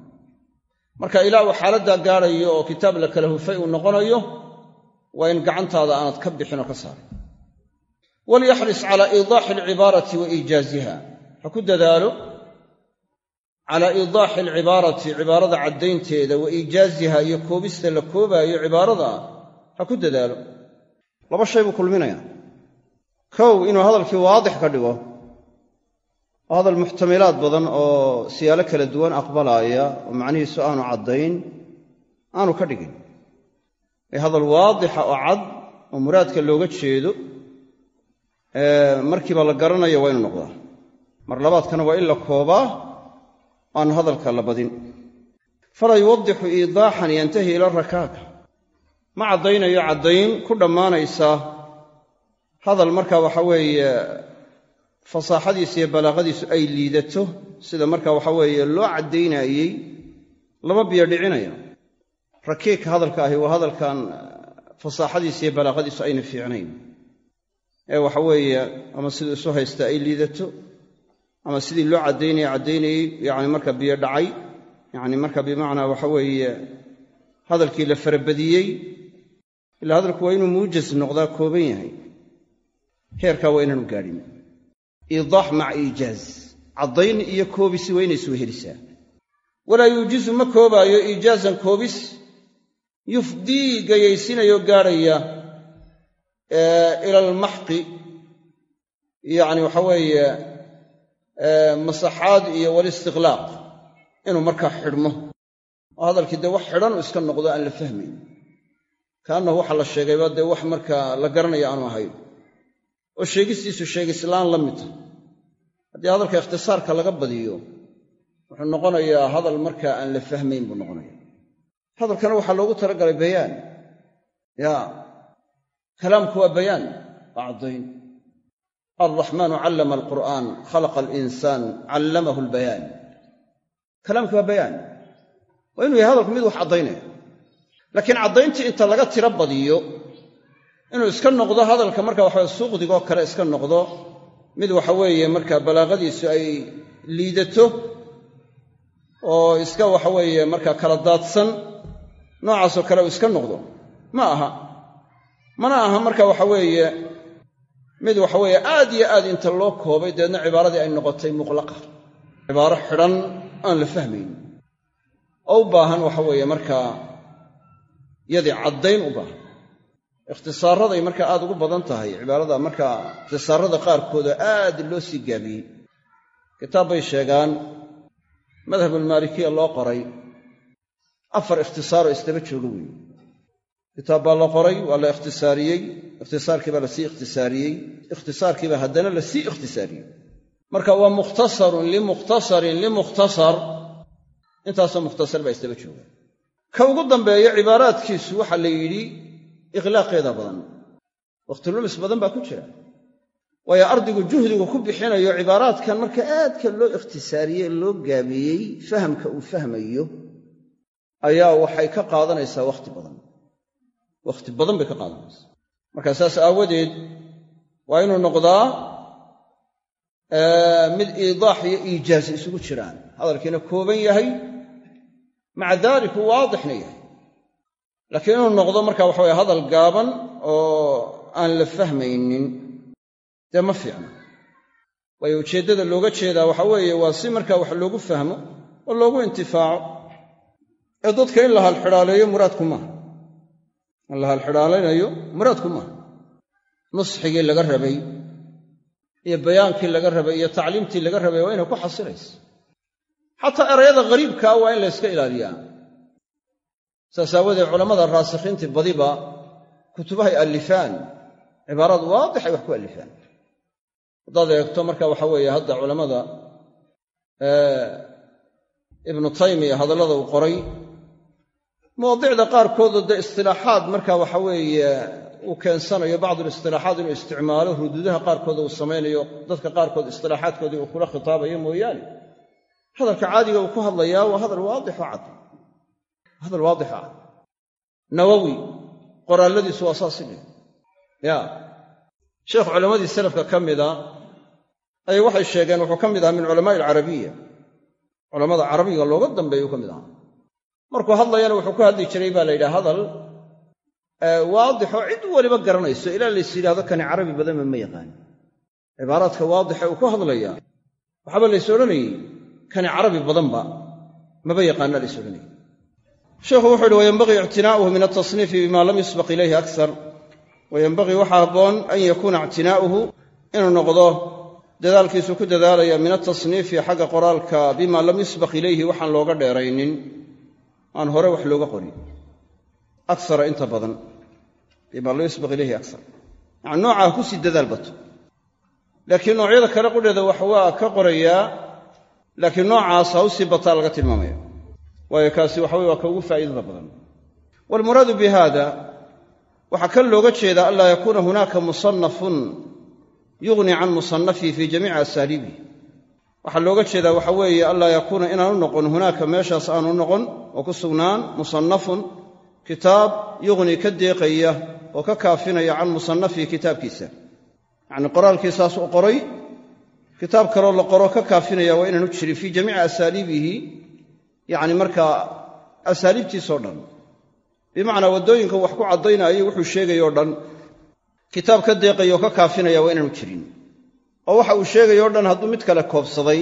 Marka ilaa uu xaaladdaa gaadhayo oo kitaab la kala hufay uu noqonayo waa in gacantaada aanad ka bixin oo ka saarin walyaxris calaa iidaaxi alcibaarati wa iijaaziha ha ku dadaalo calaa iidaaxi alcibaarati cibaarada caddaynteeda wa iijaaziha iyo koobista la koobaayo cibaarada ha ku dadaalo. Laba shay buu kulminayaa. Kow inuu hadalkii waadix ka dhigo hadal muxtamilaad badan oo siyaalo kala duwan aqbalaaya oo macnihiisu aanu caddayn aanu ka dhigin. Ee hadal waadixa oo cad oo muraadka looga jeedo markiiba la garanayo waa inu noqdaa. Mar labaadkana waa in la koobaa aan hadalka la badin. Falaa yuwadixu iidaaxan yantahi ila rakaaka. Ma caddaynayo caddayn ku dhammaanaysa. Hadal marka waxa weeye fasaaxadiisa iyo balaaqadiisu ay liidato sida marka waxa weeye loo caddaynayey lama biyo dhicinayo rakiika hadalka ahi waa hadalkan fasaaxadiisa iyo balaaqadiisu ayna fiicnayn. Ee waxa weeye ama siduu isu haysta ay liidato ama sidii loo caddaynaya caddaynayey yacni marka biyo dhacay. Yacni marka bimacnaa waxa weeye hadalkii la farabadiyey ilaa hadalku waa inuu muujas noqdaa kooban yahay. Heerkaa waa inaanu gaadhin iidaax maca iijaaz caddayn iyo koobisi waa inay iswehelisaa walaa yuujizu ma koobaayo iijaazan koobis. Yufdii gayaysinayoo gaadhaya ila almaxqi yacni waxa weeye masaxaad iyo walistiqlaaq inuu markaa xidhmo. Hadalkii dee wax xidhan u iska noqdo aan la fahmayn kaannahu waxa la sheegayba dee wax markaa la garanaya aanu ahayn oo sheegistiisu sheegislaan la midta haddii hadalka ikhtisaarka laga badiyo wuxuu noqonayaa hadal markaa aan la fahmayn buu noqonaya hadalkana waxaa loogu talagalay bayaan. Ya kalaamku waa bayaan waa caddayn alraxmaanu callama alqur'aan khalaqa alinsaan callamahu albayaan. Kalaamki waa bayaan. Waa inuu yahay hadalku mid wax caddaynaya. Laakiin caddayntii inta laga tiro badiyo inuu iska noqdo hadalka marka waxawe suuqdigoo kale iska noqdo mid waxa weeye marka balaaqadiisu ay liidato oo iska waxaweeye marka kala daadsan noocaasoo kale uu iska noqdo. Ma aha. Mana aha marka waxa weeye mid waxaweeye aad iyo aad inta loo koobay dabeedna cibaaradii ay noqotay muqlaqa. Cibaaro xidhan aan la fahmayn. Oo u baahan waxa weeye markaa yadii caddayn u baahan ikhtisaaraday markaa aad ugu badan tahay cibaarada markaa ikhtisaarada qaarkooda aad loo sii gaabiyey. Kitaab bay sheegaan madhabulmaalikiya loo qoray afar ikhtisaaroo isdaba jooga weeye kitaab baa la qoray waa la ikhtisaariyey ikhtisaarkii baa la sii ikhtisaariyey ikhtisaarkiibaa haddana la sii ikhtisaariyey. Marka waa mukhtasarun limukhtasarin limukhtasar intaasoo mukhtasar baa isdaba jooga. Ka ugu dambeeya cibaaraadkiisu waxaa la yidhi ikhlaaqeeda badan wakhti lumis badan baa ku jira waayo ardaygu juhdigu ku bixinayo cibaaraadkan marka aadka loo ikhtisaariyey loo gaabiyey fahamka uu fahmayo ayaa waxay ka qaadanaysaa wakhti badan wakhti badan bay ka qaadanaysaa marka saas aawadeed waa inuu noqdaa mid iidaax iyo iijaaz isugu jiraan hadalkiina kooban yahay maca daalik uu waadixna yahay laakiin inuu noqdo marka waxa weye hadal gaaban oo aan la fahmaynin dee ma fiicna. Waayo ujeeddada looga jeedaa waxa weeye waa si marka wax loogu fahmo oo loogu intifaaco. Ee dadka in la halxidhaaleeyo muraadku maaha. In la halxidhaalaynayo muraadku maaha. Nusxigii laga rabay iyo bayaankii laga rabay iyo tacliimtii laga rabay waa inay ku xasilayso xataa erayada ghariibkaa waa in la yska ilaaliyaa saas aawadeed culammada raasikhiintii badiba kutubahay allifaan. Cibaarad waadixay wax ku allifaan. Haddaad eegto marka waxa weeye hadda culammada ibnu taymiya hadallada uu qoray mawaadicda qaarkoodoo dee istilaaxaad marka waxa weeye uu keensanayo bacdulistilaaxaat inuu isticmaalo ruduudaha qaarkooda uu samaynayo dadka qaarkood istilaaxaadkoodii uu kula khitaabayo mooyaane. Hadalka caadiga uu ku hadlayaa waa hadal waadixo cad hadal waadixo cad nawowi qoraalladiisu waa saasi dhih ya sheekh culammadii salafka ka mida ayay waxay sheegeen wuxuu ka mid ahaa min culamaa'i alcarabiya culammada carabiga looga dambeeyuu ka mid ahaa markuu hadlayana wuxuu ku hadli jiray baa la yidhaha hadal waadixoo cid waliba garanayso ilaa lays yidhahdo kani carabi badanba ma yaqaan cibaaraadka waadixa uu ku hadlaya waxaaba lays odhanayey kani carabi badanba maba yaqaana lays odhanayey sheikhu wuxuu uhi wayenbagii ictinaa'uhu min altasniifi bima lam yusbaq ilayhi akar wayenbagii waxaa habboon an yakuuna ictinaa'uhu inuu noqdo dadaalkiisu ku dadaalaya min altasniifi xagga qoraalka bima lam yusbaq ilayhi waxaan looga dheeraynin. Aan hore wax looga qorin. Akara inta badan. Bima lam yusbaq ilayhi akar yani noocaa ku sii dadaal bato. Laakiin noocyada kale qudheeda wax waa ka qorayaa laakiin noocaas ha u sii bataa laga tilmaamaya waayo kaasi waxa weye waa ka ugu faa'iidada badan. Waalmuraadu bi hada waxaa kan looga jeedaa anlaa yakuuna hunaaka musannafun yughni can musannafii fii jamiici asaaliibihi waxaa looga jeedaa waxa weeye anlaa yakuuna inaanu noqon hunaaka meeshaas aanu noqon oo ku sugnaan musannafun kitaab yughni ka deeqaya oo ka kaafinaya can musannafihi kitaabkiisa. Yacnii qoraalkiisaas u qoray kitaab kaloo la qoro ka kaafinaya waa inaanu jirin fii jamiici asaaliibihi yacni markaa asaaliibtiisoo dhan bimacnaa waddooyinka wax ku caddaynaayo wuxuu sheegayoo dhan kitaab ka deeqaya oo ka kaafinaya waa inaanu jirin. Oo waxa uu sheegayoo dhan hadduu mid kale koobsaday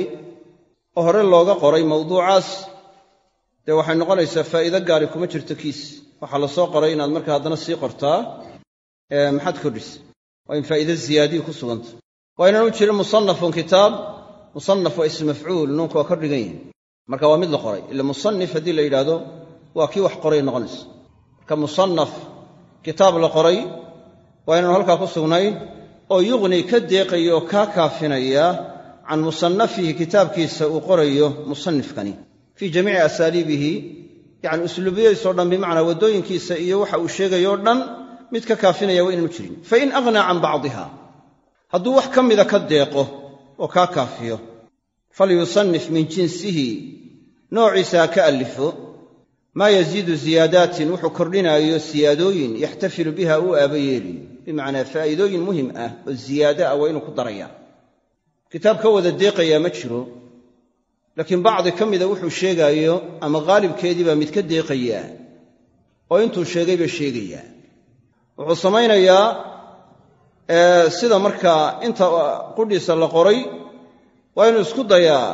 oo hore looga qoray mawduucaas dee waxay noqonaysaa faa'iido gaari kuma jirto kiis. Waxaa la soo qoray inaad marka haddana sii qortaa maxaad kordhisa waa in faa'iide ziyaadiyi ku suganta. Waa inaanu jirin musannafun kitaab musannaf waa ism mafcuul nuunku waa kor dhigan yahay marka waa mid la qoray. Ila musannif haddii la yidhaahdo waa kii wax qoray noqonaysa marka musannaf kitaab la qoray waa inaanu halkaa ku sugnayn oo yuqni ka deeqaya oo kaa kaafinaya can musannafihi kitaabkiisa uu qorayo musannifkani. Fii jamiici asaaliibihi yacni usluubiyadiisoo dhan bimacnaa waddooyinkiisa iyo waxa uu sheegayoo dhan mid ka kaafinaya waa inaanu jirin. Fain aghnaa can bacdiha hadduu wax ka mida ka deeqo oo kaa kaafiyo falyusannif min jinsihi noociisa ha ka allifo maa yaziidu ziyaadaatin wuxuu kordhinaayo siyaadooyin yaxtafilu biha uu aaba yeelayo bimacnaa faa'iidooyin muhiim ah oo ziyaado ah waa inuu ku daraya kitaab ka wada deeqayaa ma jiro laakiin bacdi ka mida wuxuu sheegaayo ama qaalibkeedii baa mid ka deeqayaa oo intuu sheegayba sheegayaa wuxuu samaynayaa sida markaa inta qudhiisa la qoray waa inuu isku dayaa.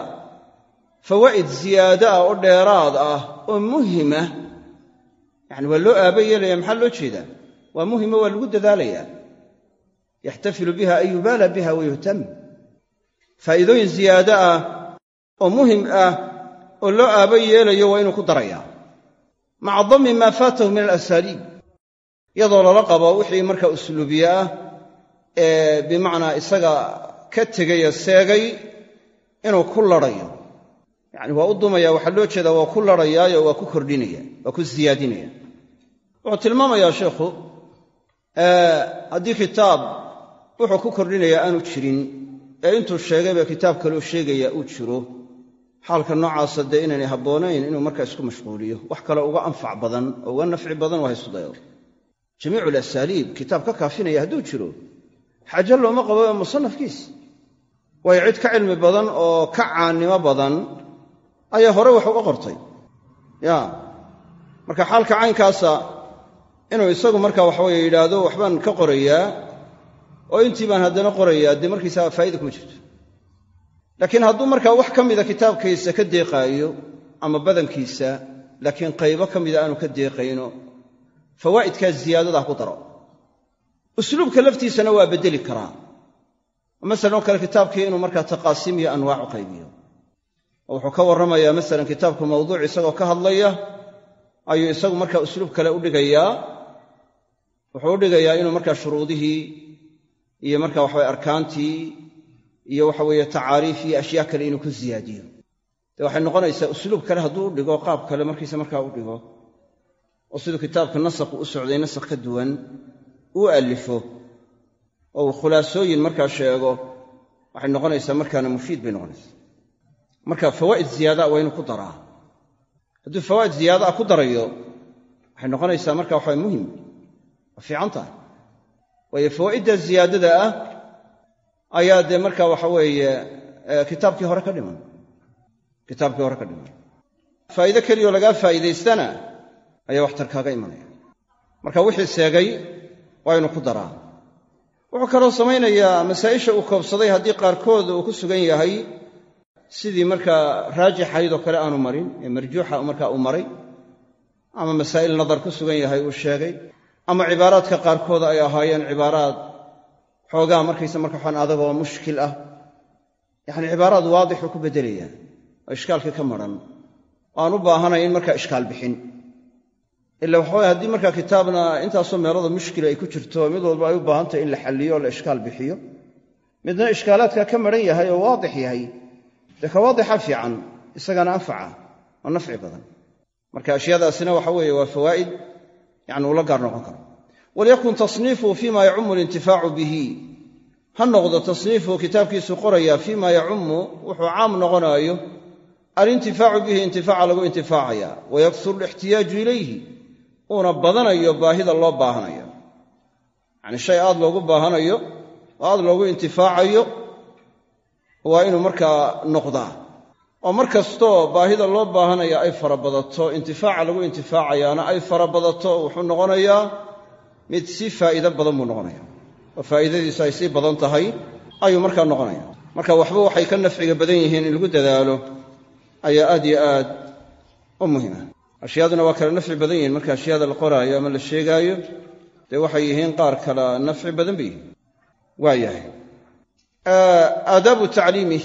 Fawaa'id ziyaado ah oo dheeraad ah oo muhima. Yacni waa loo aaba yeelaya maxaa loo jeedaa? Waa muhimo waa lagu dadaalayaa. Yaxtafilu biha an yubaala biha wayuhtam faa'iidooyin ziyaado ah oo muhiim ah oo loo aaba yeelayo waa inuu ku darayaa. Maca dammi maa faatahu min alasaaliib. Iyadoo lala qabo wixii marka usluubiye ah ee bimacnaa isaga ka tegaya seegay inuu ku ladhayo yacni waa u dumaya waxaa loo jeedaa waa ku ladhayaayo waa ku kordhinaya waa ku siyaadinaya wuxuu tilmaamayaa sheikhu haddii kitaab wuxuu ku kordhinayaa aanu jirin ee intuu sheegayba kitaab kaloo sheegaya uu jiro. Xaalka noocaasa dee inaynay habboonayn inuu markaa isku mashquuliyo. Wax kale uga anfac badan oo uga nafci badan waa haysu dayo jamiicu alasaaliib kitaab ka kaafinaya hadduu jiro xaaje looma qabo ee musannafkiisa waayo cid ka cilmi badan oo ka caannimo badan ayaa hore wax uga qortay. Ya. Marka xaalka caynkaasa inuu isagu marka waxaweye yidhaahdo waxbaan ka qorayaa oo intii baan haddana qorayaa dee markiisaa faa'ida kuma jirto. Laakiin hadduu markaa wax ka mida kitaabkiisa ka deeqaayo ama badankiisa laakiin qaybo ka mida aanu ka deeqayno fawaa'idkaa ziyaadadaa ku daro. Usluubka laftiisana waa beddeli karaa masalan oo kale kitaabkii inuu markaa taqaasiim iyo anwaac u qaybiyo. Oo wuxuu ka warramayaa masalan kitaabku mawduuc isagoo ka hadlaya ayuu isagu markaa usluub kale u dhigayaa. Wuxuu u dhigayaa inuu markaa shuruudihii iyo marka waxaweye arkaantii iyo waxa weeye tacaariif iyo ashyaa kale inuu ku ziyaadiyo. Dee waxay noqonaysaa usluub kale hadduu u dhigo qaab kale markiisa markaa u dhigo. Oo siduu kitaabka nasakhu u socday nasakh ka duwan uu allifo oo uu khulaasooyin markaa sheego waxay noqonaysaa markaana mufiid bay noqonaysaa. Marka fawaa'id ziyaadaa waa inuu ku daraa. Hadduu fawaa'id ziyaadaa ku darayo waxay noqonaysaa marka waxaa muhiim waa fiican tahay. Waayo fawaa'idda ziyaadada ah ayaa dee marka waxa weeye kitaabkii hore ka dhiman. Kitaabkii hore ka dhiman. Faa'iide keliyoo lagaa faa'iidaystana ayaa waxtar kaaga imanaya. Marka wixii seegay waa inuu ku daraa wuxuu kaloo samaynayaa masaa'isha uu koobsaday haddii qaarkood uu ku sugan yahay sidii markaa raajixayd oo kale aanu marin ee marjuuxa markaa uu maray ama masaa'il nadar ku sugan yahay uu sheegay ama cibaaraadka qaarkood ay ahaayeen cibaaraad xoogaa markaysa marka waxaan adagoo mushkil ah. Yacni cibaaraad waadixuu ku beddelayaa oo ishkaalkii ka maran. Oo aan u in markaa ishkaal bixin ila waxaway haddii markaa kitaabna intaasoo meelada mushkila ay ku jirto mid walba ay u baahan tahay in la xalliyo oo la ishkaal bixiyo. Midna ishkaalaadka ka maran yahay oo waadix yahay. Dee ka waadixa fiican isagana anfaca oo nafci badan. Marka ashyaadaasina waxa weeye waa fawaa'id yani uu la gaar noqon karo. Walyakun tasniifuhu fima yacumu alintifaacu bihi. Ha noqdo tasniifuhu kitaabkiisu qoraya fima yacumu wuxuu caam noqonaayo. Alintifaacu bihi intifaaca lagu intifaacaya wayaksuru alixtiyaaju ilayhi uuna badanayo baahida loo baahanayo. Yacni shay aad loogu baahanayo oo aad loogu intifaacayo waa inuu markaa noqdaa. Oo mar kastoo baahida loo baahanaya ay fara badato intifaaca lagu intifaacayaana ay fara badato wuxuu noqonayaa mid si faa'iido badan buu noqonaya oo faa'iidadiisu ay sii badan tahay ayuu markaa noqonaya marka waxba waxay ka nafciga badan yihiin in lagu dadaalo ayaa aad yo aad u muhima ashyaaduna waa kala nafci badan yihiin. Marka ashyaada la qoraayo ama la sheegaayo dee waxay yihiin qaar kala nafci badan bay yihiin. Waa yahay. Aadaabu tacliimih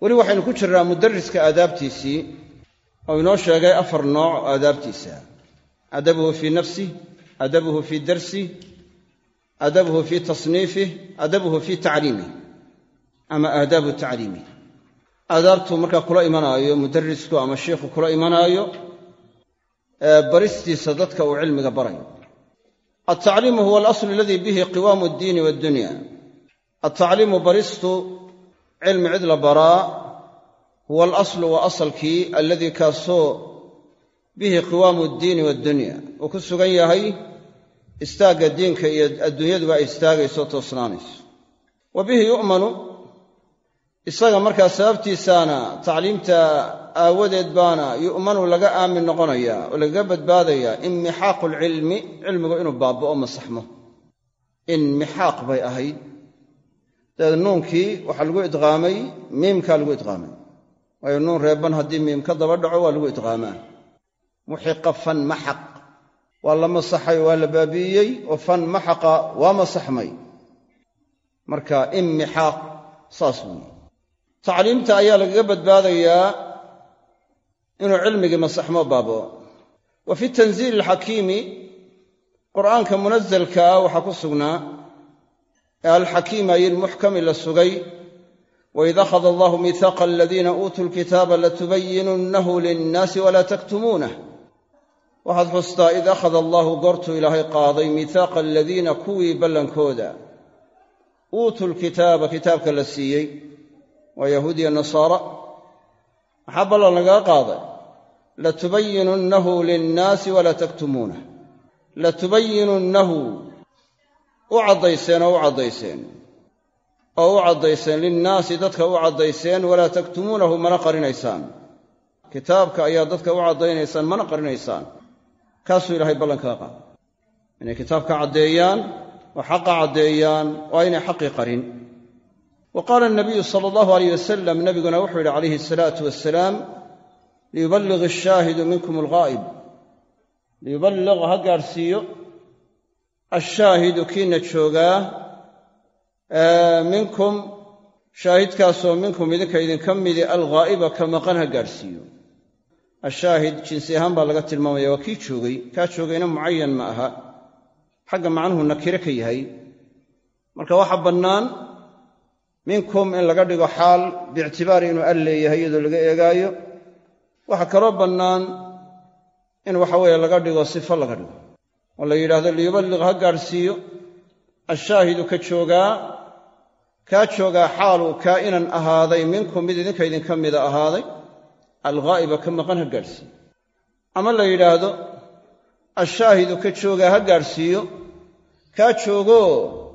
weli waxaynu ku jirnaa mudariska aadaabtiisii oo inoo sheegay afar nooc oo aadaabtiisa. Adabuhu fii nafsih adabuhu fii darsih adabuhu fii tasniifih adabuhu fii tacliimih ama aadaabu tacliimih aadaabtuu markaa kula imanaayo mudarisku ama shiikhu kula imanaayo baristiisa dadka uu cilmiga barayo altacliimu huwa alaslu aladii bihi qiwaamu addiini waaddunya altacliimu baristu cilmi cid la baraa huwa alaslu waa asalkii alladii kaasoo bihi qiwaamu addiini waaddunya uu ku sugan yahay istaagga diinka iyo adduunyaduba ay istaagayso toosnaanayso. Wa bihi yu'manu isaga markaa sababtiisaana tacliimta aawadeed baana yu'manu laga aamin noqonayaa oo lagaga badbaadayaa immixaaqu alcilmi cilmigu inuu baaba'o masaxmo. Inmixaaq bay ahayd. Dabeed nuunkii waxaa lagu idqaamay miimkaa lagu idqaamay. Waayo nuun reeban haddii miim ka daba dhaco waa lagu idqaamaa muxiqa fan maxaq. Waa la masaxay waa la baabi'iyey oo fan maxaqa waa masaxmay. Marka immixaaq saas weeye. Tacliimta ayaa lagaga badbaadayaa inuu cilmigii masaxmo baaba'o wa fi tanziili alxakiimi qur'aanka munazalka ah waxaa ku sugnaa ee alxakiima iyo ilmuxkami la sugay waid akhada allahu miihaaqa aladiina uutuu lkitaaba latubayinunnahu linnaasi walaa taktumuunah waxaad xustaa id akhada allaahu goortuu ilaahay qaaday miihaaqa aladiina kuwii ballankooda uutuu lkitaaba kitaabka la siiyey waa yahuudiya nasaara maxaa ballan lagaga qaaday latubayinunnahu linnaasi walaa taktumuunah latubayinunnahu u caddayseen oo u caddayseen. Oo u caddayseen linnaasi dadka u caddayseen walaa taktumuunahu mana qarinaysaan. Kitaabka ayaa dadka u caddaynaysaan mana qarinaysaan. Kaasuu ilaahay ballan kaga qaaday. Inay kitaabka caddeeyaan oo xaqa caddeeyaan waa inay xaqii qarin wa qaala anabiyu sala allahu alayh wasalam nabiguna wuxuu yidhi calayhi asalaatu wasalaam liyuballiq ashaahidu minkum alghaa'ib liyuballiq ha gaadhsiiyo ashaahidu kiina joogaa minkum shaahidkaasoo minkum idinka idinka midi alghaa'iba ka maqan ha gaadhsiiyo ashaahid jinsi ahaan baa laga tilmaamaya waa kii joogay. Kaa joogayna mucayan ma aha. Xagga macnuhu nakire ka yahay minkum in laga dhigo xaal biictibaari inuu al leeyahay iyadoo laga eegaayo. Waxaa kaloo bannaan in waxa weeye laga dhigo sifo laga dhigo. Oo la yidhaahdo liyuballiq ha gaadhsiiyo ashaahidu ka joogaa kaa joogaa xaaluu kaa'inan ahaaday minkum mid idinka idinka mida ahaaday. Alghaa'iba ka maqan ha gaadhsiiyo ama la yidhaahdo ashaahidu ka joogaa ha gaadhsiiyo kaa joogoo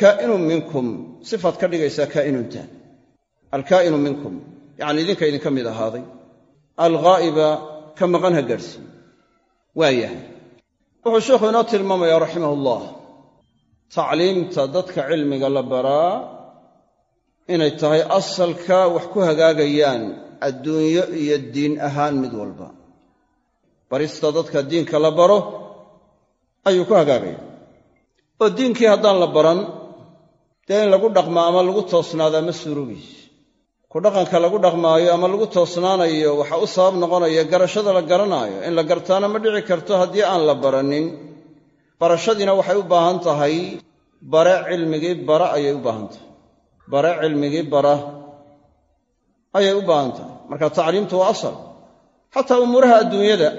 kaa'inun minkum. Sifaad ka dhigaysaa kaa'inunta. Alkaa'inu minkum. Yacni idinka idinka mid ahaaday. Alghaa'iba ka maqan ha gaadhsiiye waa yahay. Wuxuu sheikhu inoo tilmaamayaa raximahullah. Tacliimta dadka cilmiga la baraa inay tahay asalka wax ku hagaagayaan adduunyo iyo diin ahaan mid walba. Barista dadka diinka la baro ayuu ku hagaagaya oo diinkii haddaan la baran dee in lagu dhaqmaa ama lagu toosnaadaa ma suurogiis ku dhaqanka lagu dhaqmaayo ama lagu toosnaanayo waxa u sabab noqonaya garashada la garanaayo. In la gartaana ma dhici karto haddii aan la baranin. Barashadiina waxay u baahan tahay bare cilmigii bara ayay u baahan tahay. Bare cilmigii bara ayay u baahan tahay. Marka tacliimtu waa asal. Xataa umuuraha adduunyada.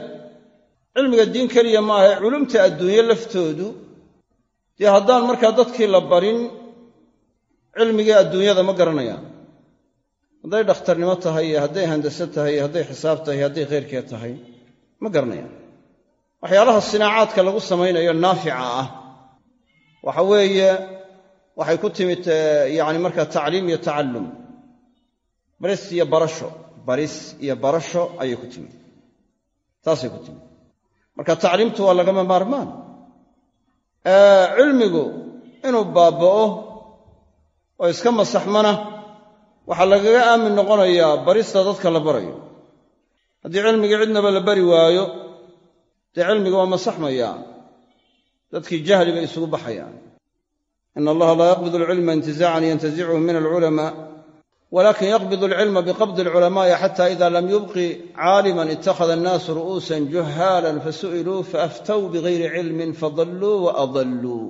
Cilmiga diin keliya maaha culumta adduunye laftoodu dee haddaan markaa dadkii la barin cilmigii adduunyada ma garanayaan. Hadday dhakhtarnimo tahay iyo hadday handase tahay iyo hadday xisaab tahay hadday khayrkeed tahay ma garanayaan. Waxyaalaha sinaacaadka lagu samaynayo naafica ah. Waxa weeye waxay ku timid yacni markaa tacliim iyo tacallum. Baris iyo barasho baris iyo barasho ayay ku timid. Taasay ku timid. Marka tacliimtu waa lagama maarmaan cilmigu inuu baaba'o oo iska masaxmana waxaa lagaga aamin noqonayaa barista dadka la barayo. Haddii cilmigii cidnaba la bari waayo dee cilmiga waa masaxmayaa dadkii jahli bay isugu baxayaan. Ina allaha laa yaqbid alcilma intizaacan yantazichu min alculamaa walakin yaqbid alcilma biqabdi alculamaai xata ida lam yubqi caaliman ittakhada annaasu ru'uusan juhaalan fasu'iluu faaftow bigayri cilmin fadalluu wa adalluu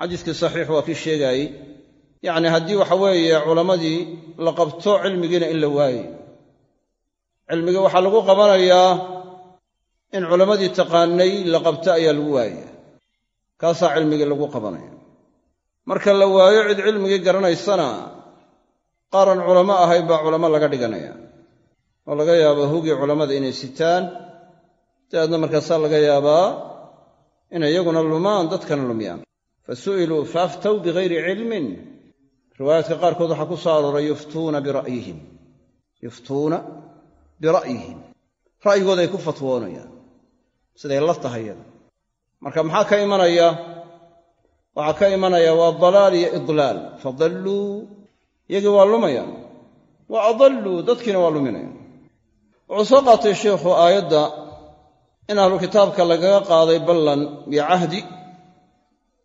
xadiiskii saxiix waa kii sheegaayey yacni haddii waxa weeye culammadii la qabto cilmigiina in la waaye cilmigii waxaa lagu qabanayaa in culammadii taqaanay la qabto ayaa lagu waaya kaasaa cilmigii lagu qabanaya marka la waayo cid cilmigii qaaran culamo ahayn baa culamo laga dhiganaya. Oo laga yaabo hugii culammada inay sitaan. Dabeedna markaasaa laga yaabaa inay iyaguna lumaan dadkana lumyaan fa su'iluu faaftow bigayri cilmin. Riwaayaadka qaarkood waxaa ku soo arooray yuftuuna bira'yihim. Yuftuuna bira'yihim. Ra'yigooda ay ku fatwoonayaan. Siday la tahayada marka maxaa ka imanaya? Waxaa ka imanaya waa dalaal iyo idlaal. Fadalluu iyagii waa lumayaan. Wa adalluu dadkiina waa luminayaan. Wuxuu soo qaatay sheikhu aayadda in ahlu kitaabka lagaga qaaday ballan iyo cahdi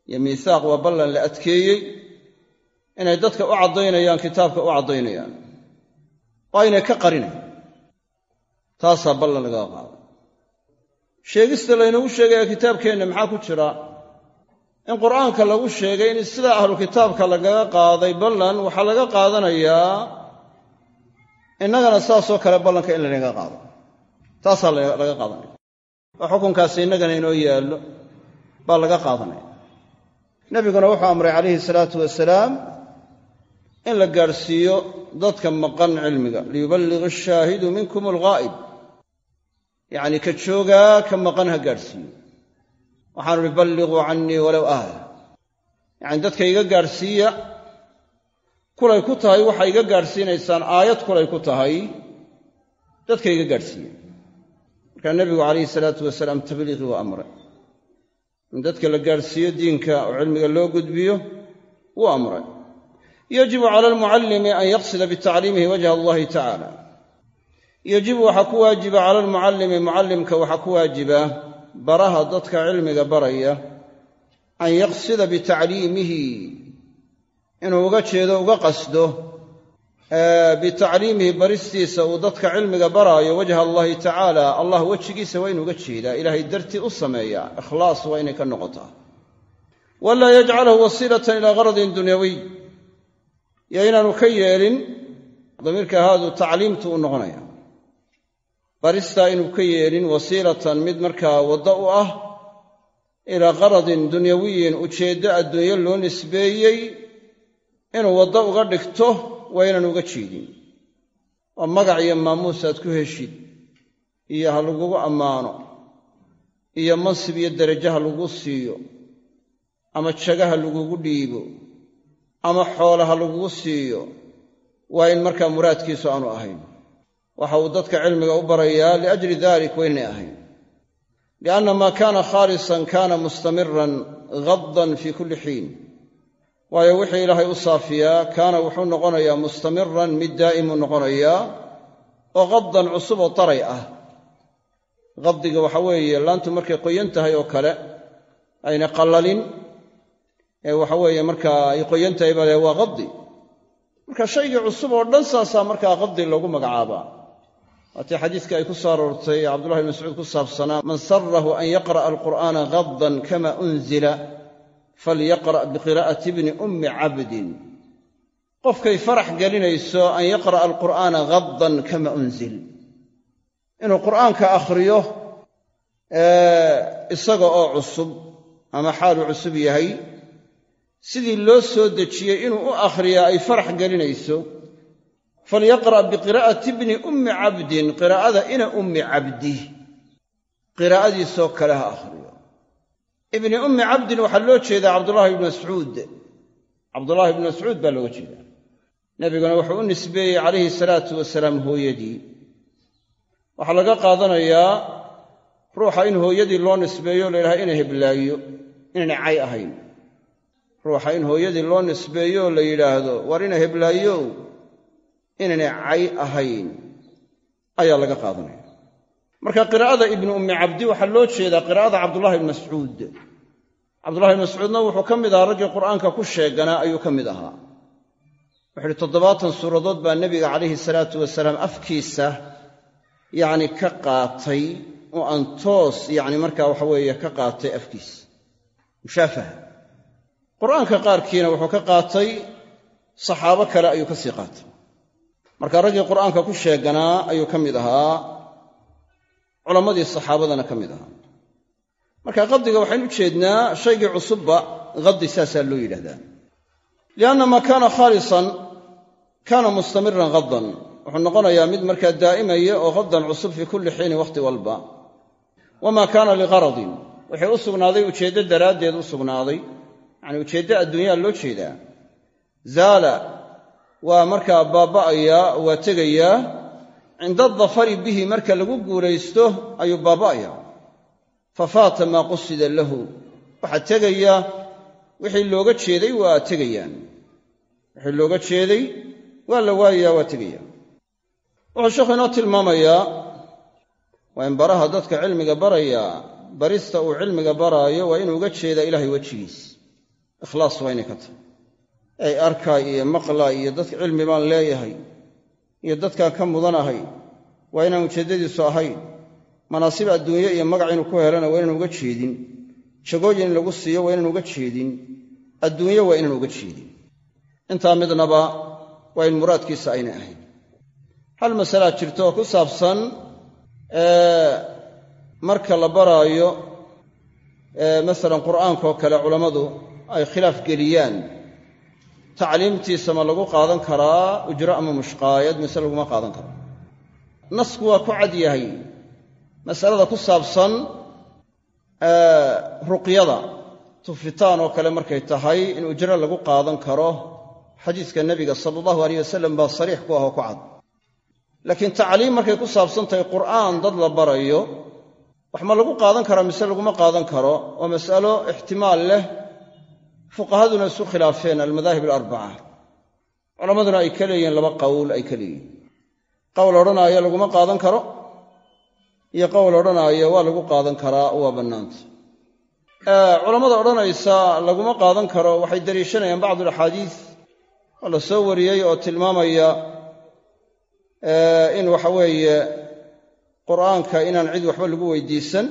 iyo miisaaq waa ballan la adkeeyey inay dadka u caddaynayaan kitaabka u caddaynayaan. Oo aynay ka qarinayn taasaa ballan lagaga qaaday. Sheegista laynoogu sheegaya kitaabkeenna maxaa ku jira in qur'aanka lagu sheegay in sidaa ahlu kitaabka lagaga qaaday ballan waxaa laga qaadanayaa innagana saasoo kale ballanka in laynaga qaado. Taasaa laga qaadanaya. Oo xukunkaasi innagana inoo yaallo baa laga qaadanaya. Nebiguna wuxuu amray calayhi salaatu wasalaam in la gaadhsiiyo dadka maqan cilmiga. Liyuballigh ashaahidu minkum alghaa'ib. Yacnii ka joogaa ka maqan ha gaadhsiiyo waxaanu uhi balliquu cannii walow aaya. Yacani dadka iga gaadhsiiya kulay ku tahay waxay iga gaadhsiinaysaan aayad kulay ku tahay dadka iga gaadhsiiya markaa nebigu calayhi salaatu wasalaam tabliiqii waa amray. In dadka la gaadhsiiyo diinka oo cilmiga loo gudbiyo wuu amray. Yajibu cala almucallimi an yaqsida bitacliimihi wajha allahi tacaala. Yajibu waxaa ku waajiba cala almucallimi mucallimka waxaa ku waajiba baraha dadka cilmiga baraya an yaqsida bitacliimihi inuu uga jeedo uga qasdo bitacliimihi baristiisa uu dadka cilmiga baraayo wajha allahi tacaala allah wejigiisa waa inuuga jeedaa ilaahay dartii u sameeyaa ikhlaas waa inay ka noqotaa. Walaa yajcalahu wasiilatan ilaa qaradin dunyawiy iyo inaanu ka yeelin damiirka haadu tacliimtu u noqonaya baristaa inuu ka yeelin wasiilatan mid markaa waddo u ah ilaa qaradin dunyawiyin ujeeddo adduunyo loo nisbeeyey inuu waddo uga dhigto waa inaan uga jeedin oo magac iyo maamuus aad ku heshid iyo ha lagugu ammaano iyo mansib iyo derajo ha lagu siiyo ama jagaha lagugu dhiibo ama xoolaha lagugu siiyo waa in markaa muraadkiisu aanu ahayn waxa uu dadka cilmiga u barayaa liajli dalik waynay ahayn. Lianna maa kaana khaalisan kaana mustamiran gaddan fii kulli xiin. Waayo wixii ilaahay u saafiyaa kaana wuxuu noqonayaa mustamiran mid daa'imuu noqonayaa oo qaddan cusub oo daray ah. Qaddiga waxa weeye laantu markay qoyan tahay oo kale ayna qallalin. Ee waxa weeye markaa ay qoyan tahay baa waa qaddi marka shaygii cusub oo dhan saasaa markaa qaddi loogu magacaabaa waatii xadiiskii ay ku soo aroortay cabdullahi bn mascuud ku saabsanaa man sarahu an yaqra'a alqur'aana gaddan kama unzila falyaqra' biqiraa'ati bni ummi cabdin. Qofkay farax gelinayso an yaqra'a alqur'aana gaddan kama unzil. Inuu qur'aanka akhriyo isaga oo cusub ama xaaluu cusub yahay sidii loo soo dejiyey inuu u akhriyaa ay farax gelinayso falyaqra' biqiraa'ati bni ummi cabdin qiraa'ada ina ummi cabdi qiraa'adiisoo kale ha akhriyo ibni ummi cabdin waxaa loo jeedaa cabdullaahi ibni mascuud cabdullaahi ibni mascuud baa looga jeedaa nebiguna wuxuu u nisbeeyey calayhi salaatu wasalaam hooyadii waxaa laga qaadanayaa ruuxa in hooyadii loo nisbeeyo la yidhaha inay heblaayo inaynay cay ahayn ruuxa in hooyadii loo nisbeeyo la yidhaahdo war ina heblaayow inaynay cay ahayn ayaa laga qaadanaya. Marka qiraa'ada ibnu ummi cabdi waxaa loo jeedaa qiraa'ada cabdullahi ibni mascuud. Cabdullahi ibni mascuudna wuxuu ka mid ahaa raggii qur'aanka ku sheeganaa ayuu ka mid ahaa. Wuxu uhi toddobaatan suuradood baa nebiga calayhi salaatu wasalaam afkiisa yacni ka qaatay oo aan toos yacni markaa waxa weeye ka qaatay afkiisa mushaafaha. Qur'aanka qaarkiina wuxuu ka qaatay saxaabo kale ayuu ka sii qaatay marka raggii qur'aanka ku sheeganaa ayuu ka mid ahaa. Culammadii saxaabadana ka mid ahaa. Marka qadiga waxaynu u jeednaa shaygii cusubba qadi saasaa loo yidhahdaa. Lianna maa kaana khaalisan kaana mustamiran qaddan. Wuxuu noqonayaa mid markaa daa'imaya oo qaddan cusub fii kulli xiinin wakhti walba. Wamaa kaana liqaradin. Wixii u sugnaaday ujeeddo daraaddeed u sugnaaday. Yacanii ujeeddo adduunyaa loo jeedaa. Zaala waa markaa baaba'ayaa waa tegayaa cinda adafari bihi marka lagu guulaysto ayuu baaba'ayaa fa faata maa qusida lahu. Waxaa tegaya wixii looga jeeday waa tegayaan. Wixii looga jeeday waa la waayayaa waa tegayaan. Wuxuu sheekhu inoo tilmaamayaa waa in baraha dadka cilmiga barayaa barista uu cilmiga baraayo waa inuu uga jeedaa ilaahay wejigiis. Ikhlaas waa inay ka tahay ay arkaay iyo maqlaay iyo dadka cilmi baan leeyahay iyo dadkaan ka mudanahay waa inaan ujeeddadiisu ahayn. Manaasib adduunye iyo magac inuu ku helana waa inaan uga jeedin. Jagooyin in lagu siiyo waa inaan uga jeedin. Adduunye waa inaan uga jeedin. Intaa midnaba waa in muraadkiisa aynay ahayn. Hal masalaa jirto oo ku saabsan marka la baraayo masalan qur'aankaoo kale culammadu ay khilaaf geliyaan tacliimtiisa ma lagu qaadan karaa ujro ama mushqaayad mise laguma qaadan karo? Nasku waa ku cad yahay masalada ku saabsan ruqyada tufitaan oo kale markay tahay in ujro lagu qaadan karo. Xadiiska nebiga sala allahu aleyh wasalam baa sariix ku ah oo ku cad. Laakiin tacliim markay ku saabsan tahay qur'aan dad la barayo wax ma lagu qaadan karaa mise laguma qaadan karo? Waa mas'alo ixtimaal leh fuqahaduna isu khilaafeen almadaahib alarbaca. Culammaduna ay ka leeyihiin laba qowl ay ka leeyihiin qowl odhanaaya laguma qaadan karo iyo qowl odhanaaya waa lagu qaadan karaa waa bannaanta. Culammada odhanaysa laguma qaadan karo waxay deliishanayaan bacdu alaxaadiis oo la soo wariyey oo tilmaamaya in waxa weeye qur'aanka inaan cid waxba lagu weydiisan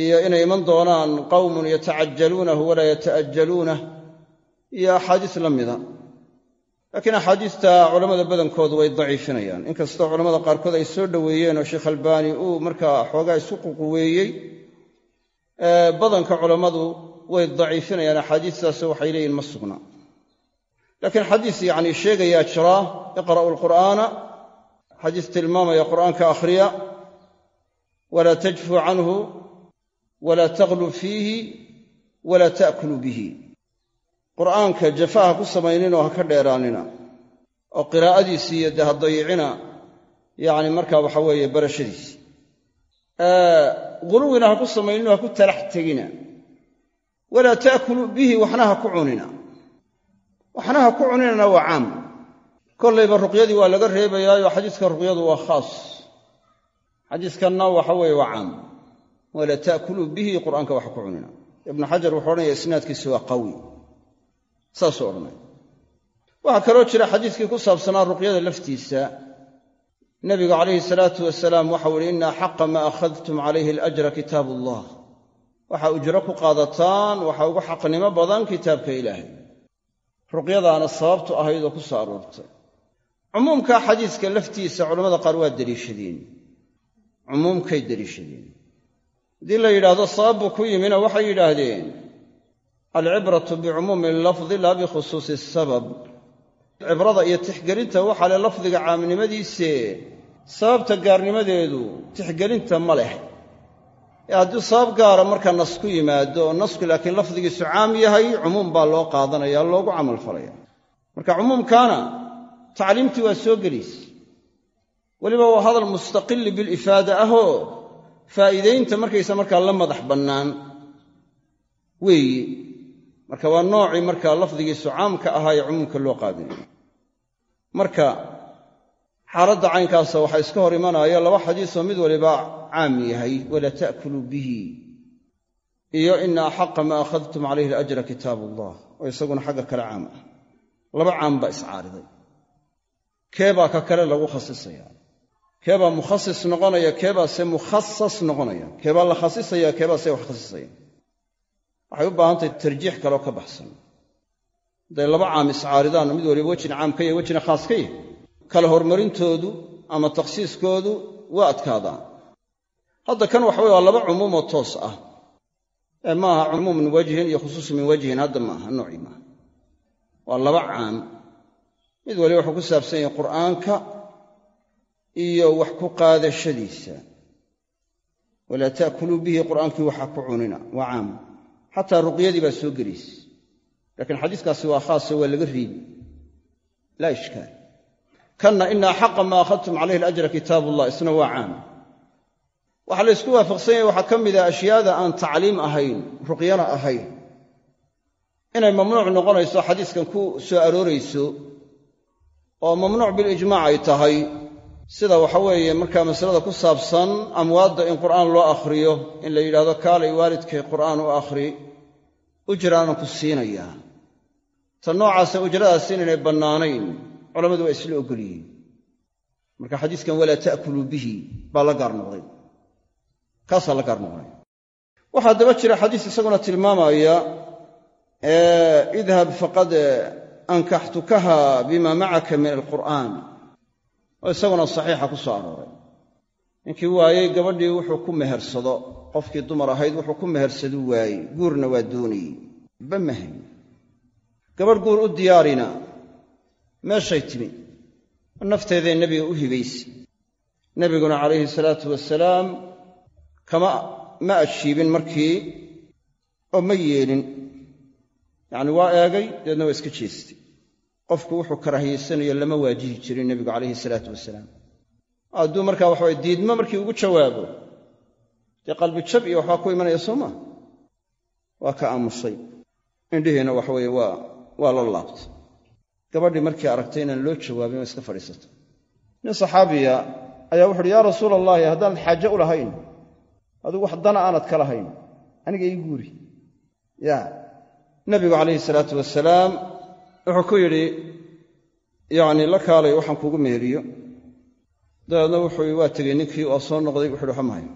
iyo inay iman doonaan qawmun yatacajaluunahu walaa yata'ajaluunah iyo axaadiis la mida. Laakiin axaadiista culammada badankoodu way daciifinayaan. Inkastoo culamada qaarkood ay soo dhoweeyeen oo sheekh albaani uu markaa xoogaa isu ququweeyey badanka culammadu way daciifinayaan. Axaadiistaasoo waxay leeyihiin ma sugna. Laakiin xadiis yacnii sheegayaa jira. Iqra'u alqur'aana. Xadiis tilmaamaya qur'aanka akhriya. Walaa tajfuu canhu walaa taqlu fiihi walaa ta'kuluu bihi qur'aanka jafa ha ku samayninoo ha ka dheeraanina oo qiraa'adiisii iyo dee ha dayicina yacni markaa waxa weeye barashadiisi guluwina ha ku samayninoo ha ku talax tegina walaa ta'kuluu bihi waxna ha ku cunina waxna ha ku cuninana waa caam kollayba ruqyadii waa laga reebayaayo xadiiska ruqyadu waa khaas xadiiskanna waxa waa caam walaa ta'kuluu bihi qur'aanka wax ku cunina. Ibnu xajar wuxuu odhanaya isnaadkiisi waa qawi. Saasuu odhanaya waxaa kaloo jira xadiiskii ku saabsanaa ruqyada laftiisa. Nebigu calayhi salaatu wasalaam waxau ihi ina xaqa maa akhadtum calayhi alajra kitaabu allah waxaa ujro ku qaadataan waxaa ugu xaqnimo badan kitaabka ilaahay. Ruqyadaana sababtu ahayd oo ku soo aroortay. Cumuumka xadiiska laftiisa culammada qaar waa deliishadeen cumuumkay deliishadeen haddii la yidhaahdo sabab buu ku yimina waxay yidhaahdeen alcibratu bicumuumi lafdi laa bikhusuusi sabab. Cibrada iyo tixgelinta waxaa leh lafdiga caamnimadiise sababta gaarnimadeedu tixgelinta ma leh. Ee haddii sabab gaara markaa nas ku yimaado oo nasku laakiin lafdigiisu caam yahay cumuum baa loo qaadanaya loogu camalfalaya marka cumuumkaana tacliimtii waa soo gelaysa weliba waa hadal mustaqili bilifaada ahoo faa'iidaynta markaysa markaa la madax bannaan. Weeye marka waa noocii markaa lafdigiisu caamka ahaa ee cumuumka loo qaadinay marka xaaladda caynkaasa waxaa iska hor imanaya laba xadiisoo mid waliba caam yahay walaa ta'kuluu bihi iyo ina axaqa maa akhadtum calayhi alajra kitaabu allah oo isaguna xagga kale caam ah. Laba caam baa iscaariday keebaa ka kale lagu khasisaya keebaa mukhasis noqonaya keebaase mukhasas noqonaya. Keebaa la khasisaya keebaase wax khasisaya. Waxay u baahan tahay tarjiix kaleo ka baxsan. Hadday laba caam iscaaridaanoo mid waliba wejina caam ka yahy wejina khaas ka yahy kala hormarintoodu ama takhsiiskoodu waa adkaadaan. Hadda kan waxa weye waa laba cumuumoo toos ah. Ee maaha cumuum min wajhin iyo khusuus min wajhin hadda maaha noocii maaha waa laba caam. Mid waliba wuxuu ku saabsan yahay qur'aanka iyo wax ku qaadashadiisa. Walaa ta'kuluu bihi qur'aankii waxa ku cunina waa caam. Xataa ruqyadii baa soo gelaysa laakiin xadiiskaasi waa khaaso waa laga riibi laa ishkaal. Kanna ina axaqa maa akhadtum calayhi alajra kitaab ullah isna waa caam. Waxaa la ysku waafaqsan yahay waxaa ka mid ah ashyaada aan tacliim ahayn ruqyana ahayn. Inay mamnuuc noqonayso xadiiskan ku soo aroorayso oo mamnuuc bilijmaac ay tahay sida waxa weeye markaa masalada ku saabsan amwaadda in qur'aan loo akhriyo in la yidhahdo kaalay waalidkay qur'aan u akhri ujraanan ku siinayaa ta noocaasa ujradaas inaynay bannaanayn culammadu waa isla ogolyihiin. Marka xadiiskan walaa ta'kuluu bihi baa la gaar noqday. Kaasaa la gaar waxaa daba jira xadiis isaguna tilmaamaya idhab faqad ankaxtukaha bima macaka min alqur'aan oo isaguna saxiixa ku soo arooray. Ninkii waayey gabadhii wuxuu ku mehersado. Qofkii dumar ahayd wuxuu ku mehersaduu waayey. Guurna waa doonayey ba mahayn gabadh guur u diyaarina. Meeshay timi. Nafteeday nebiga u hibaysa nebiguna calayhi salaatu wasalaam kama ma ajiibin markii oo ma yeelin. Yacni waa eegay deedna waa iska jeestay qofku wuxuu karaahiyeysanayo lama waajihi jirin nebigu calayhi salaatu wasalaam. Hadduu markaa waxaway diidmo markii ugu jawaabo dee qalbijab iyo waxbaa ku imanaya soo maa waa ka aamusay. Indhihiina waxaweye waa waa la laabtay. Gabadhii markii aragtay inaan loo jawaabin waa iska fadhiisatay nin saxaabiya ayaa wuxu uhi yaa rasuula allaahi haddaan xaaje u lahayn adigu wax dana aanad ka lahayn aniga ii guuri. Ya nebigu calayhi salaatu wasalaam wuxuu ku yidhi yacni la kaalay waxaan kuugu meeriyo. Dabeedna wuxuu waa tegey ninkii waa soo noqday. Wuxu uhi waxa mahayo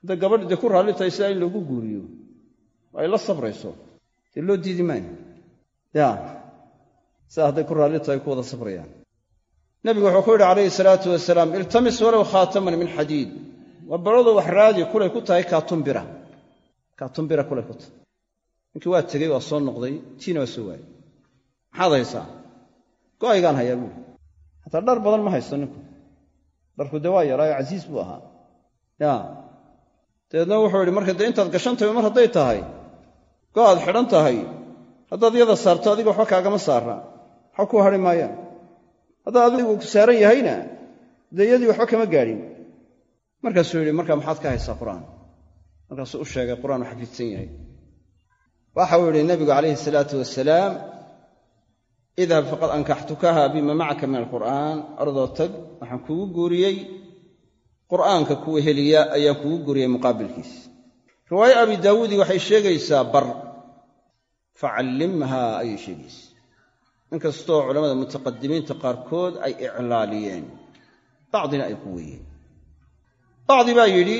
hadday gabadhi dee ku raalli tahay sidaa in loogu guuriyo ay la sabrayso dee loo diidi maayo. Ya sidaa hadday ku raalli tahay ku wada sabrayaan. Nebigu wuxuu ku yidhi calayhi salaatu wasalaam iltamis walow khaataman min xadiid. Waa barado wax raadi kulay ku tahay kaatumbira kaatumbira kulay ku tahay. Ninkii waa tegey waa soo noqday tiina waa soo waayey maxaad haysaa go'aygaan hayaa buuri hataa dhar badan ma haysto ninku. Dharku dee waa yaraayo casiis buu ahaa. Ya. Dabeedna wuxuu yidhi marka dee intaad gashantahay mar hadday tahay go aad xidhan tahay. Haddaad iyada saarto adiga waxba kaagama saarna. Waxba ku hadhi maayaan. Haddaad adigu saaran yahayna dee iyadii waxba kama gaadhin. Markaasuu yidhi markaa maxaad ka haysaa qur'aan? Markaasuu u sheegay qur'aan u xafidsan yahay waxau yidhi nabigu calayhi salaatu wasalaam idhab faqad ankaxtukaha bima macaka min alqur'aan ardoo tag waxaan kugu guuriyey qur'aanka kuwa heliya ayaan kugu guuriyey muqaabilkiis riwaaye abi daawuudi waxay sheegaysaa bar facallimha ayay sheegaysaa inkastoo culammada mutaqadimiinta qaarkood ay iclaaliyeen bacdina ay ku weeyeen bacdi baa yidhi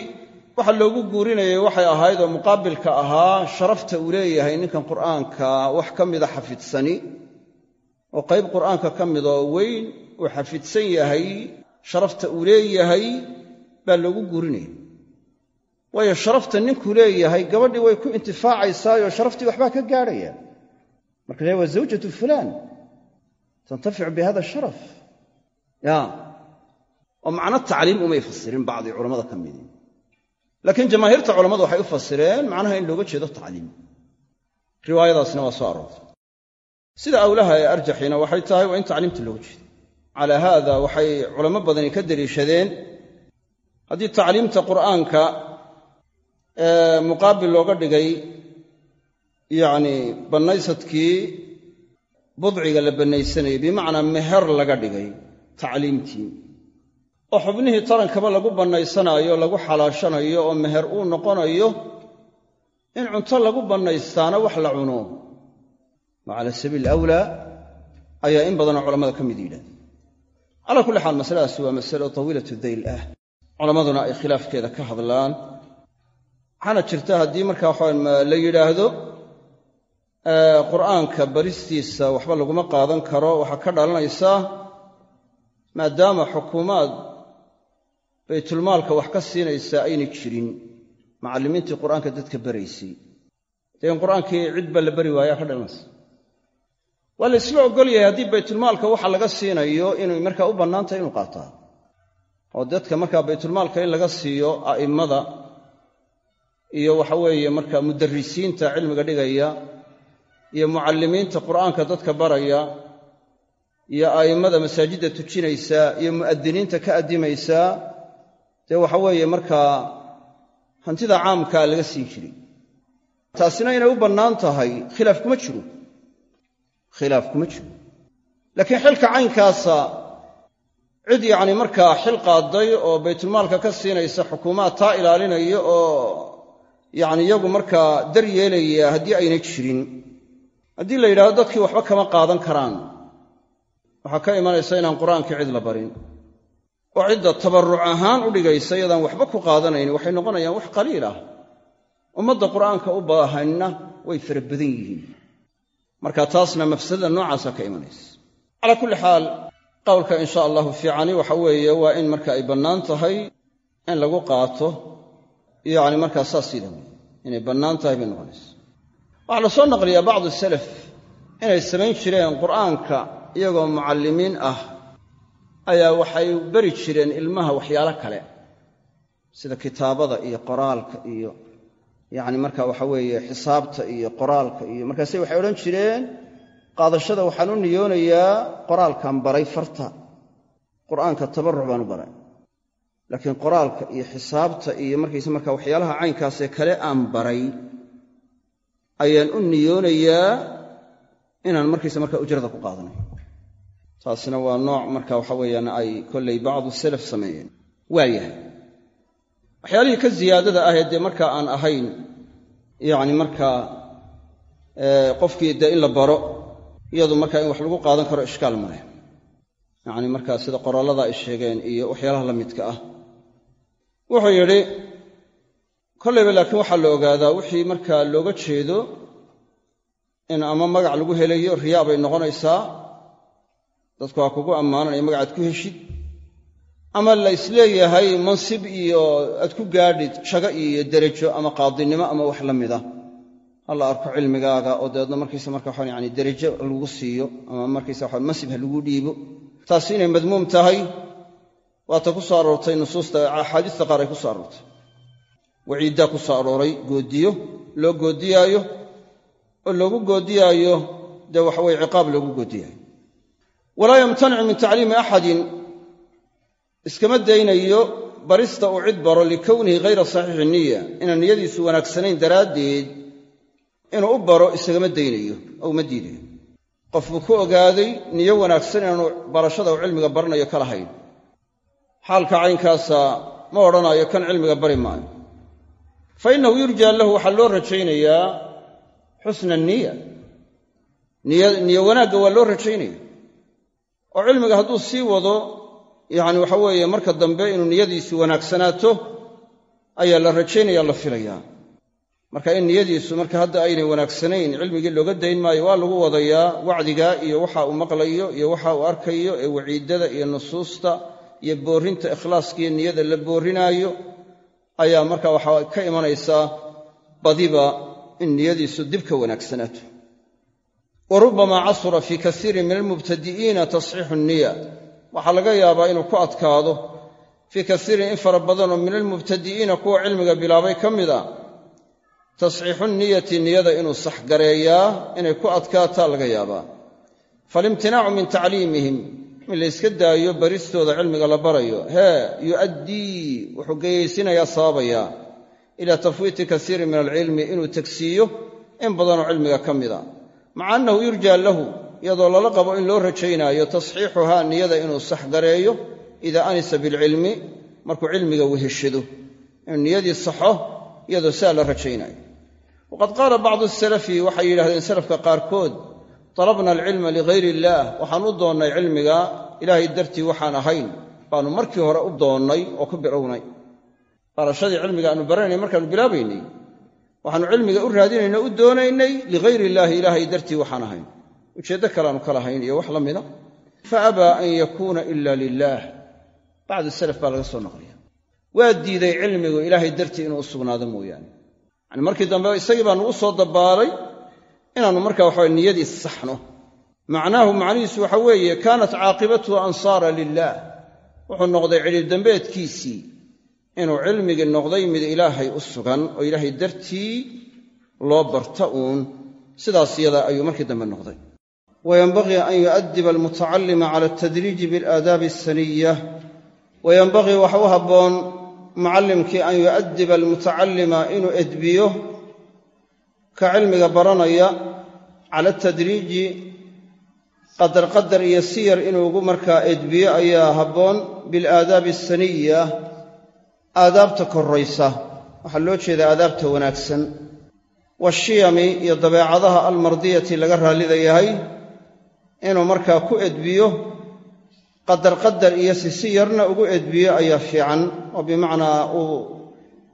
waxa loogu guurinayay waxay ahayd oo muqaabilka ahaa sharafta uu leeyahay ninkan qur'aanka wax ka mida xafidsani oo qayb qur'aanka ka midoo weyn uu xafidsan yahay sharafta uu leeyahay baa loogu guurinaya waayo sharafta ninkuu leeyahay gabadhii way ku intifaacaysaayoo sharaftii waxbaa ka gaadhaya. Marka le waa zawjatu fulaan tantaficu bi hada sharaf. Ya oo macno tacliim umay fasirin bacdi culammada ka midi laakiin jamaahiirta culammadu waxay u fasireen macnaha in looga jeedo tacliim. Riwaayadaasna waa soo aroortay sida awlaha ee arjaxiina waxay tahay waa in tacliimta looga jeedo. Calaa haada waxay culamo badani ka deliishadeen. Haddii tacliimta qur'aanka muqaabil looga dhigay yacni bannaysadkii budciga la bannaysanayay bimacnaa meher laga dhigay tacliimtii. Oo xubnihii tarankaba lagu bannaysanaayo lagu xalaashanayo oo meher uu noqonayo in cunto lagu bannaystaana wax la cuno wa cala sabiili awlaa ayaa in badanoo culammada ka mid yidhahda calaa kulli xaal masaladaasi waa masalo tawiilatu dayl ah. Culammaduna ay khilaafkeeda ka hadlaan. Waxaana jirta haddii markaa waxaa la yidhaahdo qur'aanka baristiisa waxba laguma qaadan karo waxaa ka dhalanaysaa maadaama xukuumaad baytulmaalka wax ka siinaysaa aynay jirin. Macallimiintii qur'aanka dadka baraysay dee in qur'aankii cidba la bari waayaa ka dhalanaysa waa la isla ogol yahay haddii baytulmaalka waxa laga siinayo inay markaa u bannaantahay inuu qaataa oo dadka markaa baytulmaalka in laga siiyo a'immada iyo waxa weeye markaa mudarrisiinta cilmiga dhigaya iyo mucallimiinta qur'aanka dadka baraya iyo a'immada masaajidda tujinaysa iyo mu'adiniinta ka addimaysaa dee waxa weeye markaa hantida caamkaa laga siin jiray. Taasina inay u bannaan tahay khilaaf kuma jiro khilaaf kuma jiro. Laakiin xilka caynkaasa cid yacni markaa xil qaaday oo baytulmaalka ka siinaysa xukuumaad taa ilaalinaya oo yacni iyagu markaa dar yeelaya haddii aynay jirin haddii la yidhahdo dadkii waxba kama qaadan karaan. Waxaa ka imanaysa inaan qur'aankii cid la barin. Oo cidda tabarruc ahaan u dhigaysa iyadaan waxba ku qaadanayn waxay noqonayaan wax qaliil ah. Ummadda qur'aanka u baahanna way fara badan yihiin marka taasna mafsadada noocaasa ka imanaysa. Calaa kulli xaal qowlka insha allahu fiicani waxa weeye waa in marka ay bannaan tahay in lagu qaato. Yacni markaa saas sida wey inay bannaan tahay bay noqonaysa. Waxaa la soo naqliyaa bacdu salaf inay samayn jireen qur'aanka iyagoo mucallimiin ah. Ayaa waxay beri jireen ilmaha waxyaalo kale sida kitaabada iyo qoraalka iyo yacni marka waxa weeye xisaabta iyo qoraalka iyo markaase waxay odhan jireen qaadashada waxaan u niyoonayaa qoraalkan baray farta. Qur'aanka tabarruc baan u baray. Laakiin qoraalka iyo xisaabta iyo markayse marka waxyaalaha caynkaasee kale aan baray ayaan u niyoonayaa inaan markayse marka ujrada ku qaadanayo taasina waa nooc marka waxa weeyaan ay kollay bacdu salaf sameeyeen. Waayahay waxyaalihii ka ziyaadada ahee dee markaa aan ahayn yacni markaa qofkii dee in la baro iyadu markaa in wax lagu qaadan karo ishkaal maleh yacni markaa sida qoraallada ay sheegeen iyo waxyaalaha la midka ah. Wuxuu yidhi kollayba laakiin waxaa la ogaadaa wixii markaa looga jeedo in ama magac lagu helayo riyaa bay noqonaysaa. Dadku waa kugu ammaananaya magacaad ku heshid ama la is leeyahay mansib iyo aad ku gaadhid jago iyo derajo ama qaadinimo ama wax la mida. Ha la arko cilmigaaga oo dabeedna markaysa marka waxaan yani derajo lagu siiyo ama markaysa waxa mansib ha lagu dhiibo. Taasi inay madmuum tahay. Waata ku soo aroortay nusuusta axaadiista qaar ay ku soo aroortay. Waciiddaa ku soo arooray goodiyo loo goodiyaayo. Oo loogu goodiyaayo dee waxaweye ciqaab loogu goodiyaayo. Walaa yamtanicu min tacliimi axadin iskama daynayo barista uu cid baro likownihi hayra saxiixi niya inaan niyadiisu wanaagsanayn daraaddeed inuu u baro isagama daynayo oo uma diidayo qof buu ku ogaaday niyo wanaagsan inaanu barashada uu cilmiga baranayo ka lahayn. Xaalka caynkaasa ma odhanayo kan cilmiga bari maayo. Fa innahu yurjaa lahu waxaa loo rajaynayaa xusna niya niyo wanaagga waa loo rajaynaya oo cilmiga hadduu sii wado yacni waxa weeye marka dambe inuu niyadiisu wanaagsanaato ayaa la rajaynaya la filayaa marka in niyadiisu marka hadda aynay wanaagsanayn cilmigii looga dayn maayo waa lagu wadayaa wacdiga iyo waxa uu maqlayo iyo waxa uu arkayo ee waciidada iyo nusuusta iyo boorrinta ikhlaaskiiyo niyada la boorrinaayo ayaa marka waxaa ka imanaysaa badiba in niyadiisu dib ka wanaagsanaato wa casura fii kasiirin min almubtadi'iina tasxiixu niya waxaa laga yaabaa inuu ku adkaado fii kasiirin in fara badanoo min almubtadi'iina kuwa cilmiga bilaabay ka mid a. Tasxiixu niyati niyada inuu saxgareeyaa inay ku adkaataa laga yaabaa. Faalimtinaacu min tacliimihim in la yska daayo baristooda cilmiga la barayo. Hee yu'addii wuxuu geeyaysinayaa sababayaa ilaa tafwiiti kasiirin min alcilmi inuu tegsiiyo in badanoo cilmiga ka mida maca annahu yurjaa lahu iyadoo lala qabo in loo rajaynaayo tasxiixuhaa niyada inuu saxgareeyo idaa anisa bilcilmi markuu cilmiga weheshado inuu niyadii saxo iyadoo saa la rajaynaayo. Waqad qaala bacdu asalafi waxay yidhahdeen salafka qaarkood talabna alcilma ligayr illaah waxaan u doonnay cilmiga ilaahay dartii waxaan ahayn. Baanu markii hore u doonnay oo ku bilownay barashadii cilmiga aanu baranaynay markaanu bilaabaynay. Waxaanu cilmiga u raadinayno u doonaynay ligayr illaahi ilaahay dartii waxaan ahayn ujeeddo kaleaanu ka lahayn iyo wax la mida fa abaa an yakuuna ila lilaah bacdu salaf baa laga soo naqliya waa diiday cilmigu ilaahay dartii inuu u sugnaado mooyaane. Yani markii dambe isagii baa nugu soo dabaalay inaannu marka waxawe niyadii saxno. Macnaahu macnihiisu waxa weeye kaanat caaqibatuhu ansaara lilaah wuxuu noqday cidhiib dambeedkiisii inuu cilmigii noqday mid ilaahay u sugan oo ilaahay dartii loo barta uun. Sidaas yada ayuu markii dambe noqday wayanbagii an yu'adiba almutacallima cala altadriiji bialaadaabi asaniya wayanbagii waxa u habboon mucallimkii an yu'adiba almutacallima inuu edbiyo ka cilmiga baranaya cala atadriiji qadar qadar iyo siyar inuu ugu markaa edbiyo ayaa habboon bilaadaabi asaniya aadaabta korraysa waxaa loo jeedaa aadaabta wanaagsan washiyami iyo dabeecadaha almardiyati laga raallida yahay inuu markaa ku edbiyo qadar qadar iyo si si yarna ugu edbiyo ayaa fiican. Oo bimacnaa uu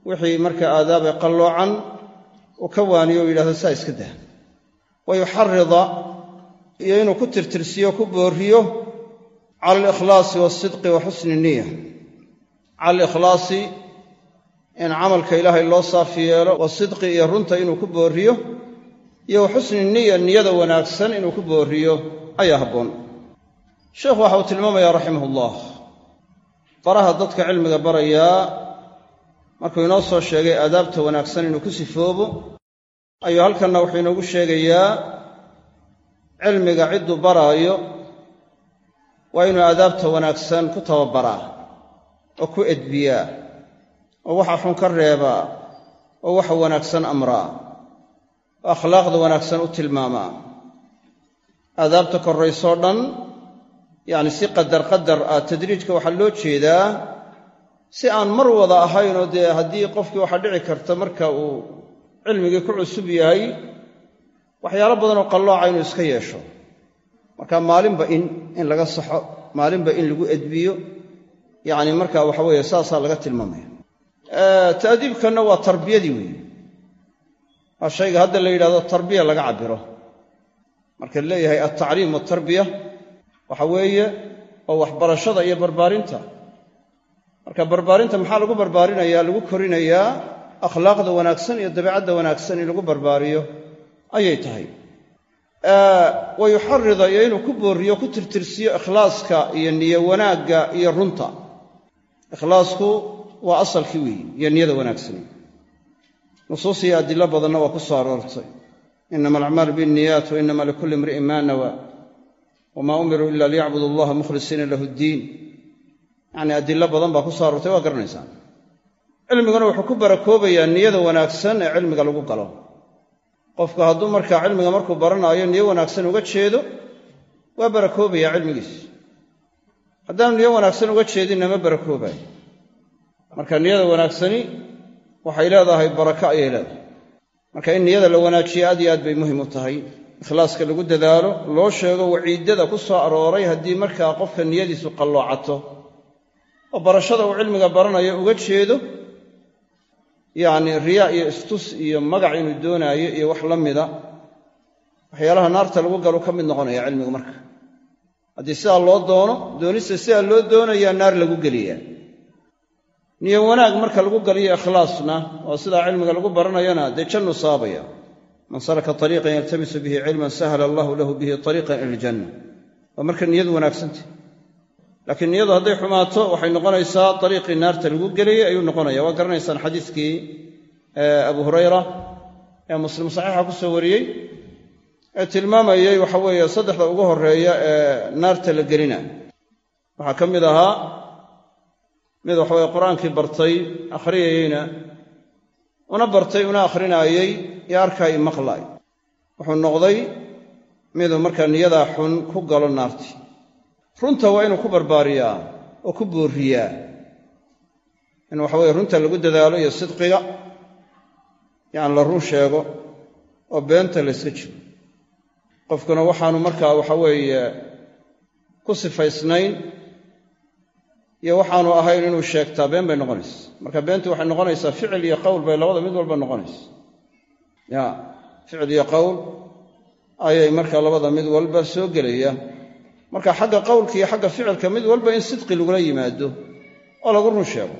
wixii markaa aadaabe qalloocan uu ka waaniyo u yidhahdo saa iska dah wa yuxarida iyo inuu ku tirtirsiyo ku boorriyo cala alikhlaasi waasidqi wa xusni niya cala alikhlaasi in camalka ilaahay loo saafi yeelo wasidqi iyo runta inuu ku boorriyo iyo wa xusni niya niyada wanaagsan inuu ku boorriyo ayaa habboon. Sheekhu waxa uu tilmaamayaa raximahullah. Baraha dadka cilmiga barayaa markuu inoo soo sheegay aadaabta wanaagsan inuu ku sifoobo ayuu halkanna wuxuu inoogu sheegayaa cilmiga cidduu baraayo waa inuu aadaabta wanaagsan ku tababaraa oo ku edbiyaa oo waxa xun ka reebaa oo waxa wanaagsan amraa oo akhlaaqda wanaagsan u tilmaamaa aadaabta korraysoo dhan yacni si qadar qadar ah tadriijka waxaa loo jeedaa si aan mar wada ahaynoo dee haddii qofkii waxaa dhici karta marka uu cilmigii ku cusub yahay waxyaalo badanoo qallooca inuu iska yeesho. Marka maalinba in in laga saxo maalinba in lagu edbiyo yacni marka waxa weeye saasaa laga tilmaamaya. Ta'diibkanna waa tarbiyadii weeye waa shayga hadda la yidhahdo tarbiya laga cabbiro marka leeyahay altacliim waltarbiya waxa weeye oo waxbarashada iyo barbaarinta. Marka barbaarinta maxaa lagu barbaarinayaa? Lagu korinayaa akhlaaqda wanaagsan iyo dabeecadda wanaagsan in lagu barbaariyo. Ayay tahay. Wa yuxarida iyo inuu ku boorriyo ku tirtirsiyo ikhlaaska iyo niyo wanaagga iyo runta. Ikhlaasku waa asalkii weeye iyo niyada wanaagsani nusuus iyo adilo badanna waa ku soo aroortay inama alacmaalu binniyaat wa inama likulli imri'in maa nawaa wamaa umiruu ila liyacbudu allaha mukhlisiina lahu ddiin yacnii adilo badan baa ku soo aroortay waa garanaysaan cilmiguna wuxuu ku barakoobayaa niyada wanaagsan ee cilmiga lagu galo qofku hadduu markaa cilmiga markuu baranaayo niyo wanaagsan uga jeedo waa barakoobayaa cilmigiis haddaanu niyo wanaagsan uga jeedinna ma barakoobayo marka niyada wanaagsani waxay leedahay barako ayay leedahay marka in niyada la wanaajiyo aad iyo aad bay muhiim u tahay. Ikhlaaska lagu dadaalo loo sheego waciiddada ku soo arooray haddii markaa qofka niyadiisu qalloocato. Oo barashada uu cilmiga baranayo uga jeedo yacni riyaa iyo istus iyo magac inuu doonaayo iyo wax la mida. Waxyaalaha naarta lagu galu ka mid noqonaya cilmigu marka. Haddii sidaa loo doono doonista sidaa loo doonayaa naar lagu geliyaa niyo wanaag marka lagu galiyo ikhlaasna oo sidaa cilmiga lagu baranayana dee jannu saabaya. Man salaka ariiqan yaltamisu bihi cilman sahala allahu lahu bihi ariiqan ila aljanna waa marka niyadu wanaagsantah laakiin niyadu hadday xumaato waxay noqonaysaa ariiqii naarta lagu gelayay ayuu noqonaya. Waa garanaysaan xadiiskii abu hurayra ee muslim saxiixa ku soo wariyey ee tilmaamayey waxa weeye saddexda ugu horreeya ee naarta la gelina. Waxaa ka mid ahaa mid waxaweye qur'aankii bartay akhriyayeyna una bartay una akhrinaayey iyo arkaay maqlaay wuxuu noqday miduu markaa niyadaa xun ku galo naartii runta waa inuu ku barbaariyaa oo ku boorriyaa in waxaweye runta lagu dadaalo iyo sidqiga yacni la run sheego oo beenta layska jiro. Qofkuna waxaanu markaa waxa weeye ku sifaysnayn iyo waxaanu ahayn inuu sheegtaa been bay noqonaysa. Marka beentu waxay noqonaysaa ficil iyo qowl bay labada mid walba noqonaysa. Ya ficil iyo qowl ayay marka labada mid walba soo gelaya marka xagga qowlka iyo xagga ficilka mid walba in sidqi lagula yimaado oo lagu run sheego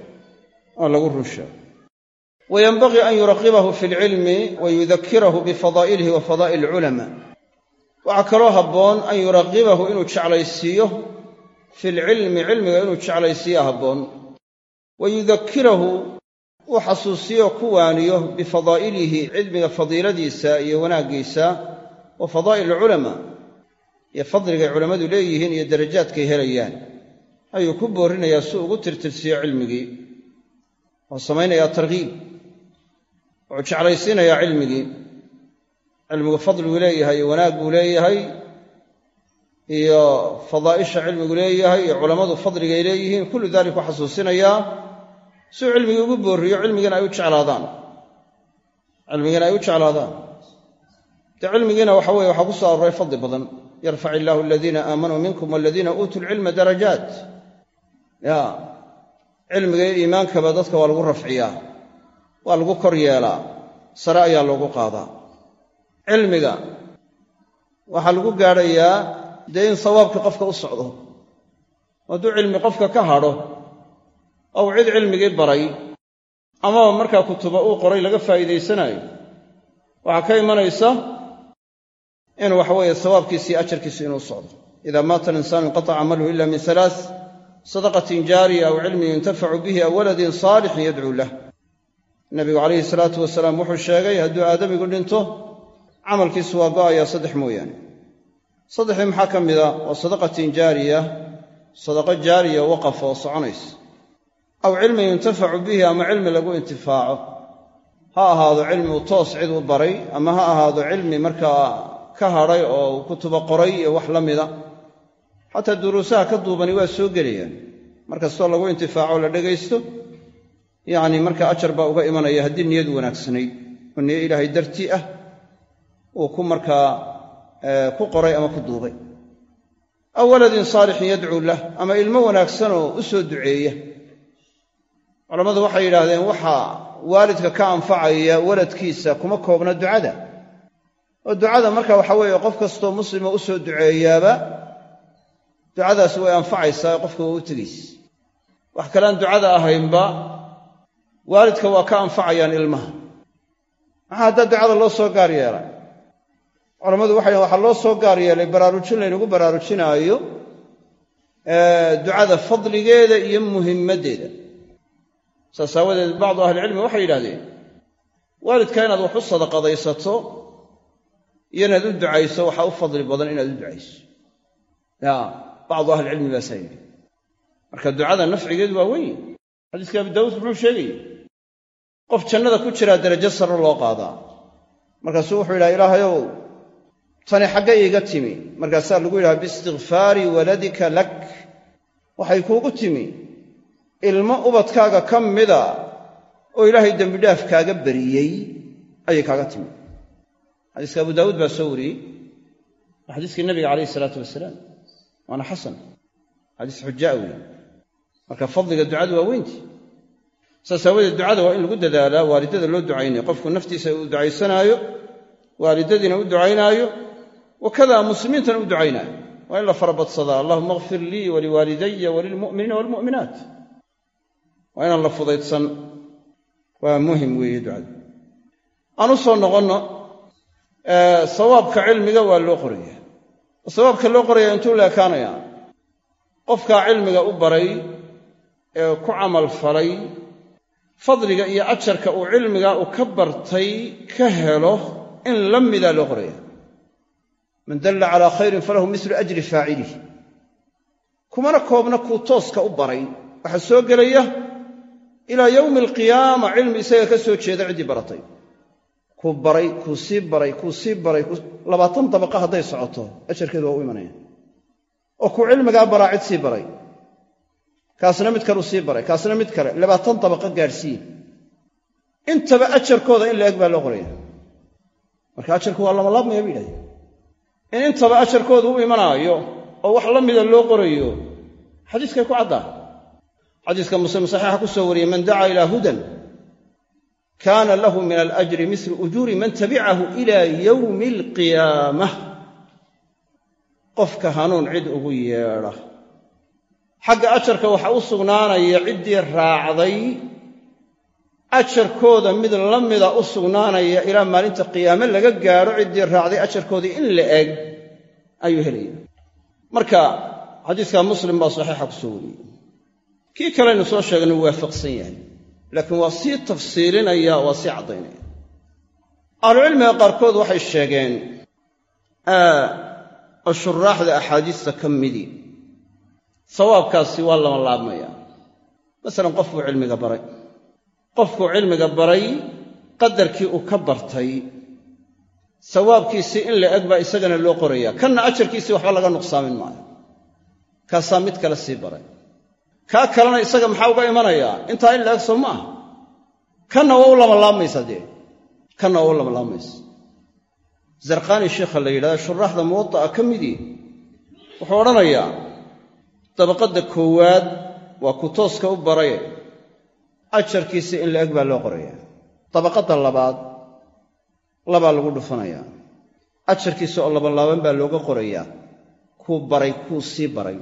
oo lagu run sheego. Wayanbagii an yuraqibahu fi lcilmi wa yudakirahu bifadaa'ilihi wa fadaa'il alculamaa waxaa kaloo habboon an yuraqibahu inuu jeclaysiiyo fi lcilmi cilmiga inuu jeclaysiiyo habboon. wa yudakirahu uu xasuusiyo ku waaniyo bifadaa'ilihi cilmiga fadiiladiisa iyo wanaaggiisa wa fadaa'il alculamaa iyo fadligay culammadu leeyihiin iyo darajaadkay helayaan. ayuu ku boorinayaa si ugu tirtirsiiyo cilmigii. wuxuu samaynayaa tarkiib wuxuu jeclaysiinayaa cilmigii. cilmigu fadliguu leeyahay iyo wanaag buu leeyahay iyo fadaa'isha cilmigu leeyahay iyo culammadu fadligay leeyihiin kullu dalik u xasuusinayaa si uu cilmigii ugu boorriyo cilmigiina ay u jeclaadaan. Cilmigiina ay u jeclaadaan. Dee cilmigiina waxa weye waxaa ku soo aroray fadli badan. Yarfac illaahu aladiina aamanuu minkum waladiina uutuu lcilma darajaat. Ya cilmiga iyo iimaankaba dadka waa lagu rafciyaa waa lagu kor yeelaa sare ayaa loogu qaadaa. Cilmiga waxaa lagu gaadhayaa dee in sawaabka qofka u socdo hadduu cilmi qofka ka hadho ou cid cilmigii baray amaba markaa kutuba uu qoray laga faa'iidaysanaayo waxaa ka imanaysa in waxaweeye sawaabkiisi iyo ajarkiisu inuu socdo. Idaa maata alinsaanu inqataca camaluhu ila min halaath sadaqatin jaariya aw cilmin yuntafacu bihi aw waladin saalixin yadcuu lah. Nabigu calayhi salaatu wasalaam wuxuu sheegay hadduu aadamigu dhinto camalkiisu waa go'ayaa saddex mooyaane saddexdii maxaa ka mida waa sadaqatin jaariya. Sadaqo jaariya waqaf oo soconaysa. Aw cilmin yuntafacu bihi ama cilmi lagu intifaaco. Ha ahaado cilmi uu toos cid u baray ama ha ahaado cilmi markaa ka hadhay oo kutuba qoray iyo wax la mida. Xataa duruusaha ka duubani waa soo gelayaan. Markastoo lagu intifaaco la dhegaysto yacni marka ajar baa uga imanaya haddii niyadu wanaagsanayd oo niyo ilaahay dartii ah uu ku markaa ku qoray ama ku duubay. Aw waladin saalixin yadcuu lah ama ilmo wanaagsanoo u soo duceeya. Culammadu waxay yidhaahdeen waxaa waalidka ka anfacaya waladkiisa kuma koobna ducada. Oo ducada marka waxa weeye qof kastoo muslima u soo duceeyaaba ducadaasi way anfacaysaa qofka waa u tegaysa wax kalean ducada ahaynba waalidka waa ka anfacayaan ilmaha. Maxaa haddaa ducada loo soo gaar yeelay culammadu waxay waxaa loo soo gaar yeelay baraarujin laynagu baraarujinaayo ducada fadligeeda iyo muhimmaddeeda saas aawadeed bacdu ahlicilmi waxay yidhahdeen waalidka inaad wax u sadaqadaysato iyo inaad u ducayso waxaa u fadli badan inaad u ducayso. Ya bacdu ahlicilmi baa saa yidhi marka ducada nafcigeedu waa weyn. Xadiiska abu daawuud muxuu sheegayey qof jannada ku jiraa derajo sare loo qaadaa. Markaasuu wuxuu yidhaha ilaahayow tani xagga iiga timi. Markaasaa lagu yidhaha biistikfaari waladika lak. Waxay kuugu timi ilmo ubadkaaga ka mida oo ilaahay dembidhaaf kaaga beriyey ayay kaaga timi. Xadiiska abu daawuud baa soo wariyey. Waa xadiiskii nabiga calayhi isalaatu wasalaam. Waana xasan. Xadiis xujaa wey marka fadliga ducadu waa weynti. Saas aawadeed ducada waa in lagu dadaalaa waalidada loo ducaynayo qofku naftiisa uu ducaysanaayo waalidadiina u ducaynaayo wakadaa muslimiintana u ducaynaayo waa in la farabadsadaa allahuma akfir lii waliwaalidaya walilmu'miniina waalmu'minaat waa inaan la fudaydsan. Waa muhiim weeye ducadu. Aan u soo noqonno sawaabka cilmiga waa loo qoraya sawaabka loo qoraya intuu la ekaanaya qofkaa cilmiga u baray ee ku camal falay fadliga iyo ajarka uu cilmiga uu ka bartay ka helo in la midaa loo qoraya man dalla calaa khayrin falahu mislu ajri faacilih kumana koobna kuu tooska u baray waxaa soo gelaya ilaa yowmi alqiyaama cilmi isaga ka soo jeeda ciddii baratay. Kuu baray kuu sii baray kuu sii baray labaatan dabaqa hadday socoto ajarkeedu waa u imanaya. Oo kuu cilmigaa baraa cid sii baray. Kaasna mid kaleu sii baray kaasna mid kale labaatan dabaqa gaadhsiin intaba ajarkooda in la eg baa loo qoraya. Marka ajarku waa lamalaabmaya ba yidhahde in intaba ajarkooda u imanaayo oo wax la mida loo qorayo. Xadiiskay ku caddaa xadiiska muslim saxiixa ku soo wariyey man dacaa ilaa hudan kaana lahu min alajri mislu ujuuri man tabicahu ila yowmi alqiyaamah qofka hanuun cid ugu yeedha. Xagga ajarka waxaa u sugnaanaya ciddii raacday ajarkooda mid la mida u sugnaanaya ilaa maalinta qiyaame laga gaadho ciddii raacday ajarkoodii in la eg ayuu helaya marka xadiiska muslim baa saxiixa ku soo wariyey. Kii kaleynu soo sheegnay waafaqsan yahay laakiin waa sii tafsiilinaya waa sii caddaynaya. Ahlucilmiga qaarkood waxay sheegeen oo shuraaxda axaadiista ka midii sawaabkaasi waa lama laabmaya. Masalan qofkuu cilmiga baray qofkuu cilmiga baray qadarkii uu ka bartay sawaabkiisii in la eg baa isagana loo qoraya. Kanna ajarkiisii waxba laga nuqsaamin maayo. Kaasaa mid kale sii baray. Kaa kalena isaga maxaa uga imanayaa intaa in la eg soo ma aha kanna waa u lamalaabmaysaa dee. Kanna waa u lamalaabmaysa zarqaani sheikha la yidhahda shuraaxda muwada'a ka midii wuxuu odhanayaa dabaqadda koowaad waa ku tooska u baraye ajarkiisa in la eg baa loo qoraya dabaqadda labaad labaa lagu dhufanayaa. Ajarkiisa oo labanlaaban baa looga qorayaa. Kuu baray kuu sii baray.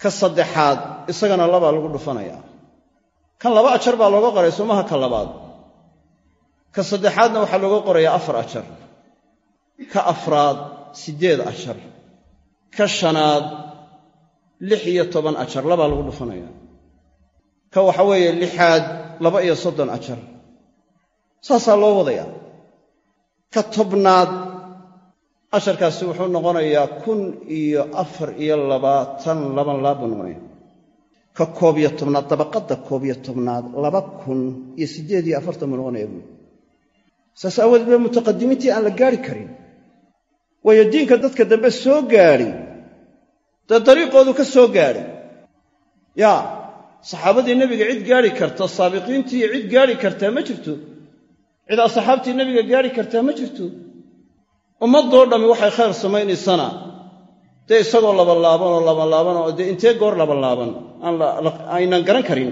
Ka saddexaad isagana labaa lagu dhufanayaa. Kan laba ajar baa looga qoray somaha ka labaad. Ka saddexaadna waxaa looga qorayaa afar ajar. Ka afraad siddeed ajar. Ka shanaad lix iyo toban ajar labaa lagu dhufanaya ka waxa weeye lixaad laba iyo soddon ajar. Saasaa loo wadayaa. Ka tobnaad asharkaasi wuxuu noqonayaa kun iyo afar iyo labaatan laban laab buu noqonaya ka koob iyo tobnaad dabaqadda koob iyo tobnaad laba kun iyo siddeed iyo afartan buu noqonaya buui saas aawadeed ba mutaqadimiintii aan la gaari karin. Waayo diinka dadka dambe soo gaadhi dee dariiqoodu ka soo gaadhay yaa saxaabadii nebiga cid gaadhi karta saabiqiintii cid gaadhi kartaa ma jirto. Cid asxaabtii nebiga gaadhi kartaa ma jirto. Ummaddoo dhammi waxay khayr samaynaysana. Dee isagoo labanlaaban oo labanlaaban oo dee intee goor labanlaaban aynan garan karin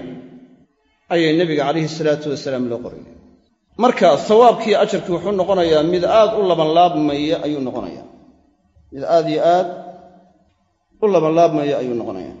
ayay nebiga calayhi salaatu wasalaam loo qoray marka sawaabkii ajarkii wuxuu noqonayaa mid aad u labanlaabmaya ayuu noqonayaa. Mid aad iyo aad u labanlaabmaya ayuu noqonayaa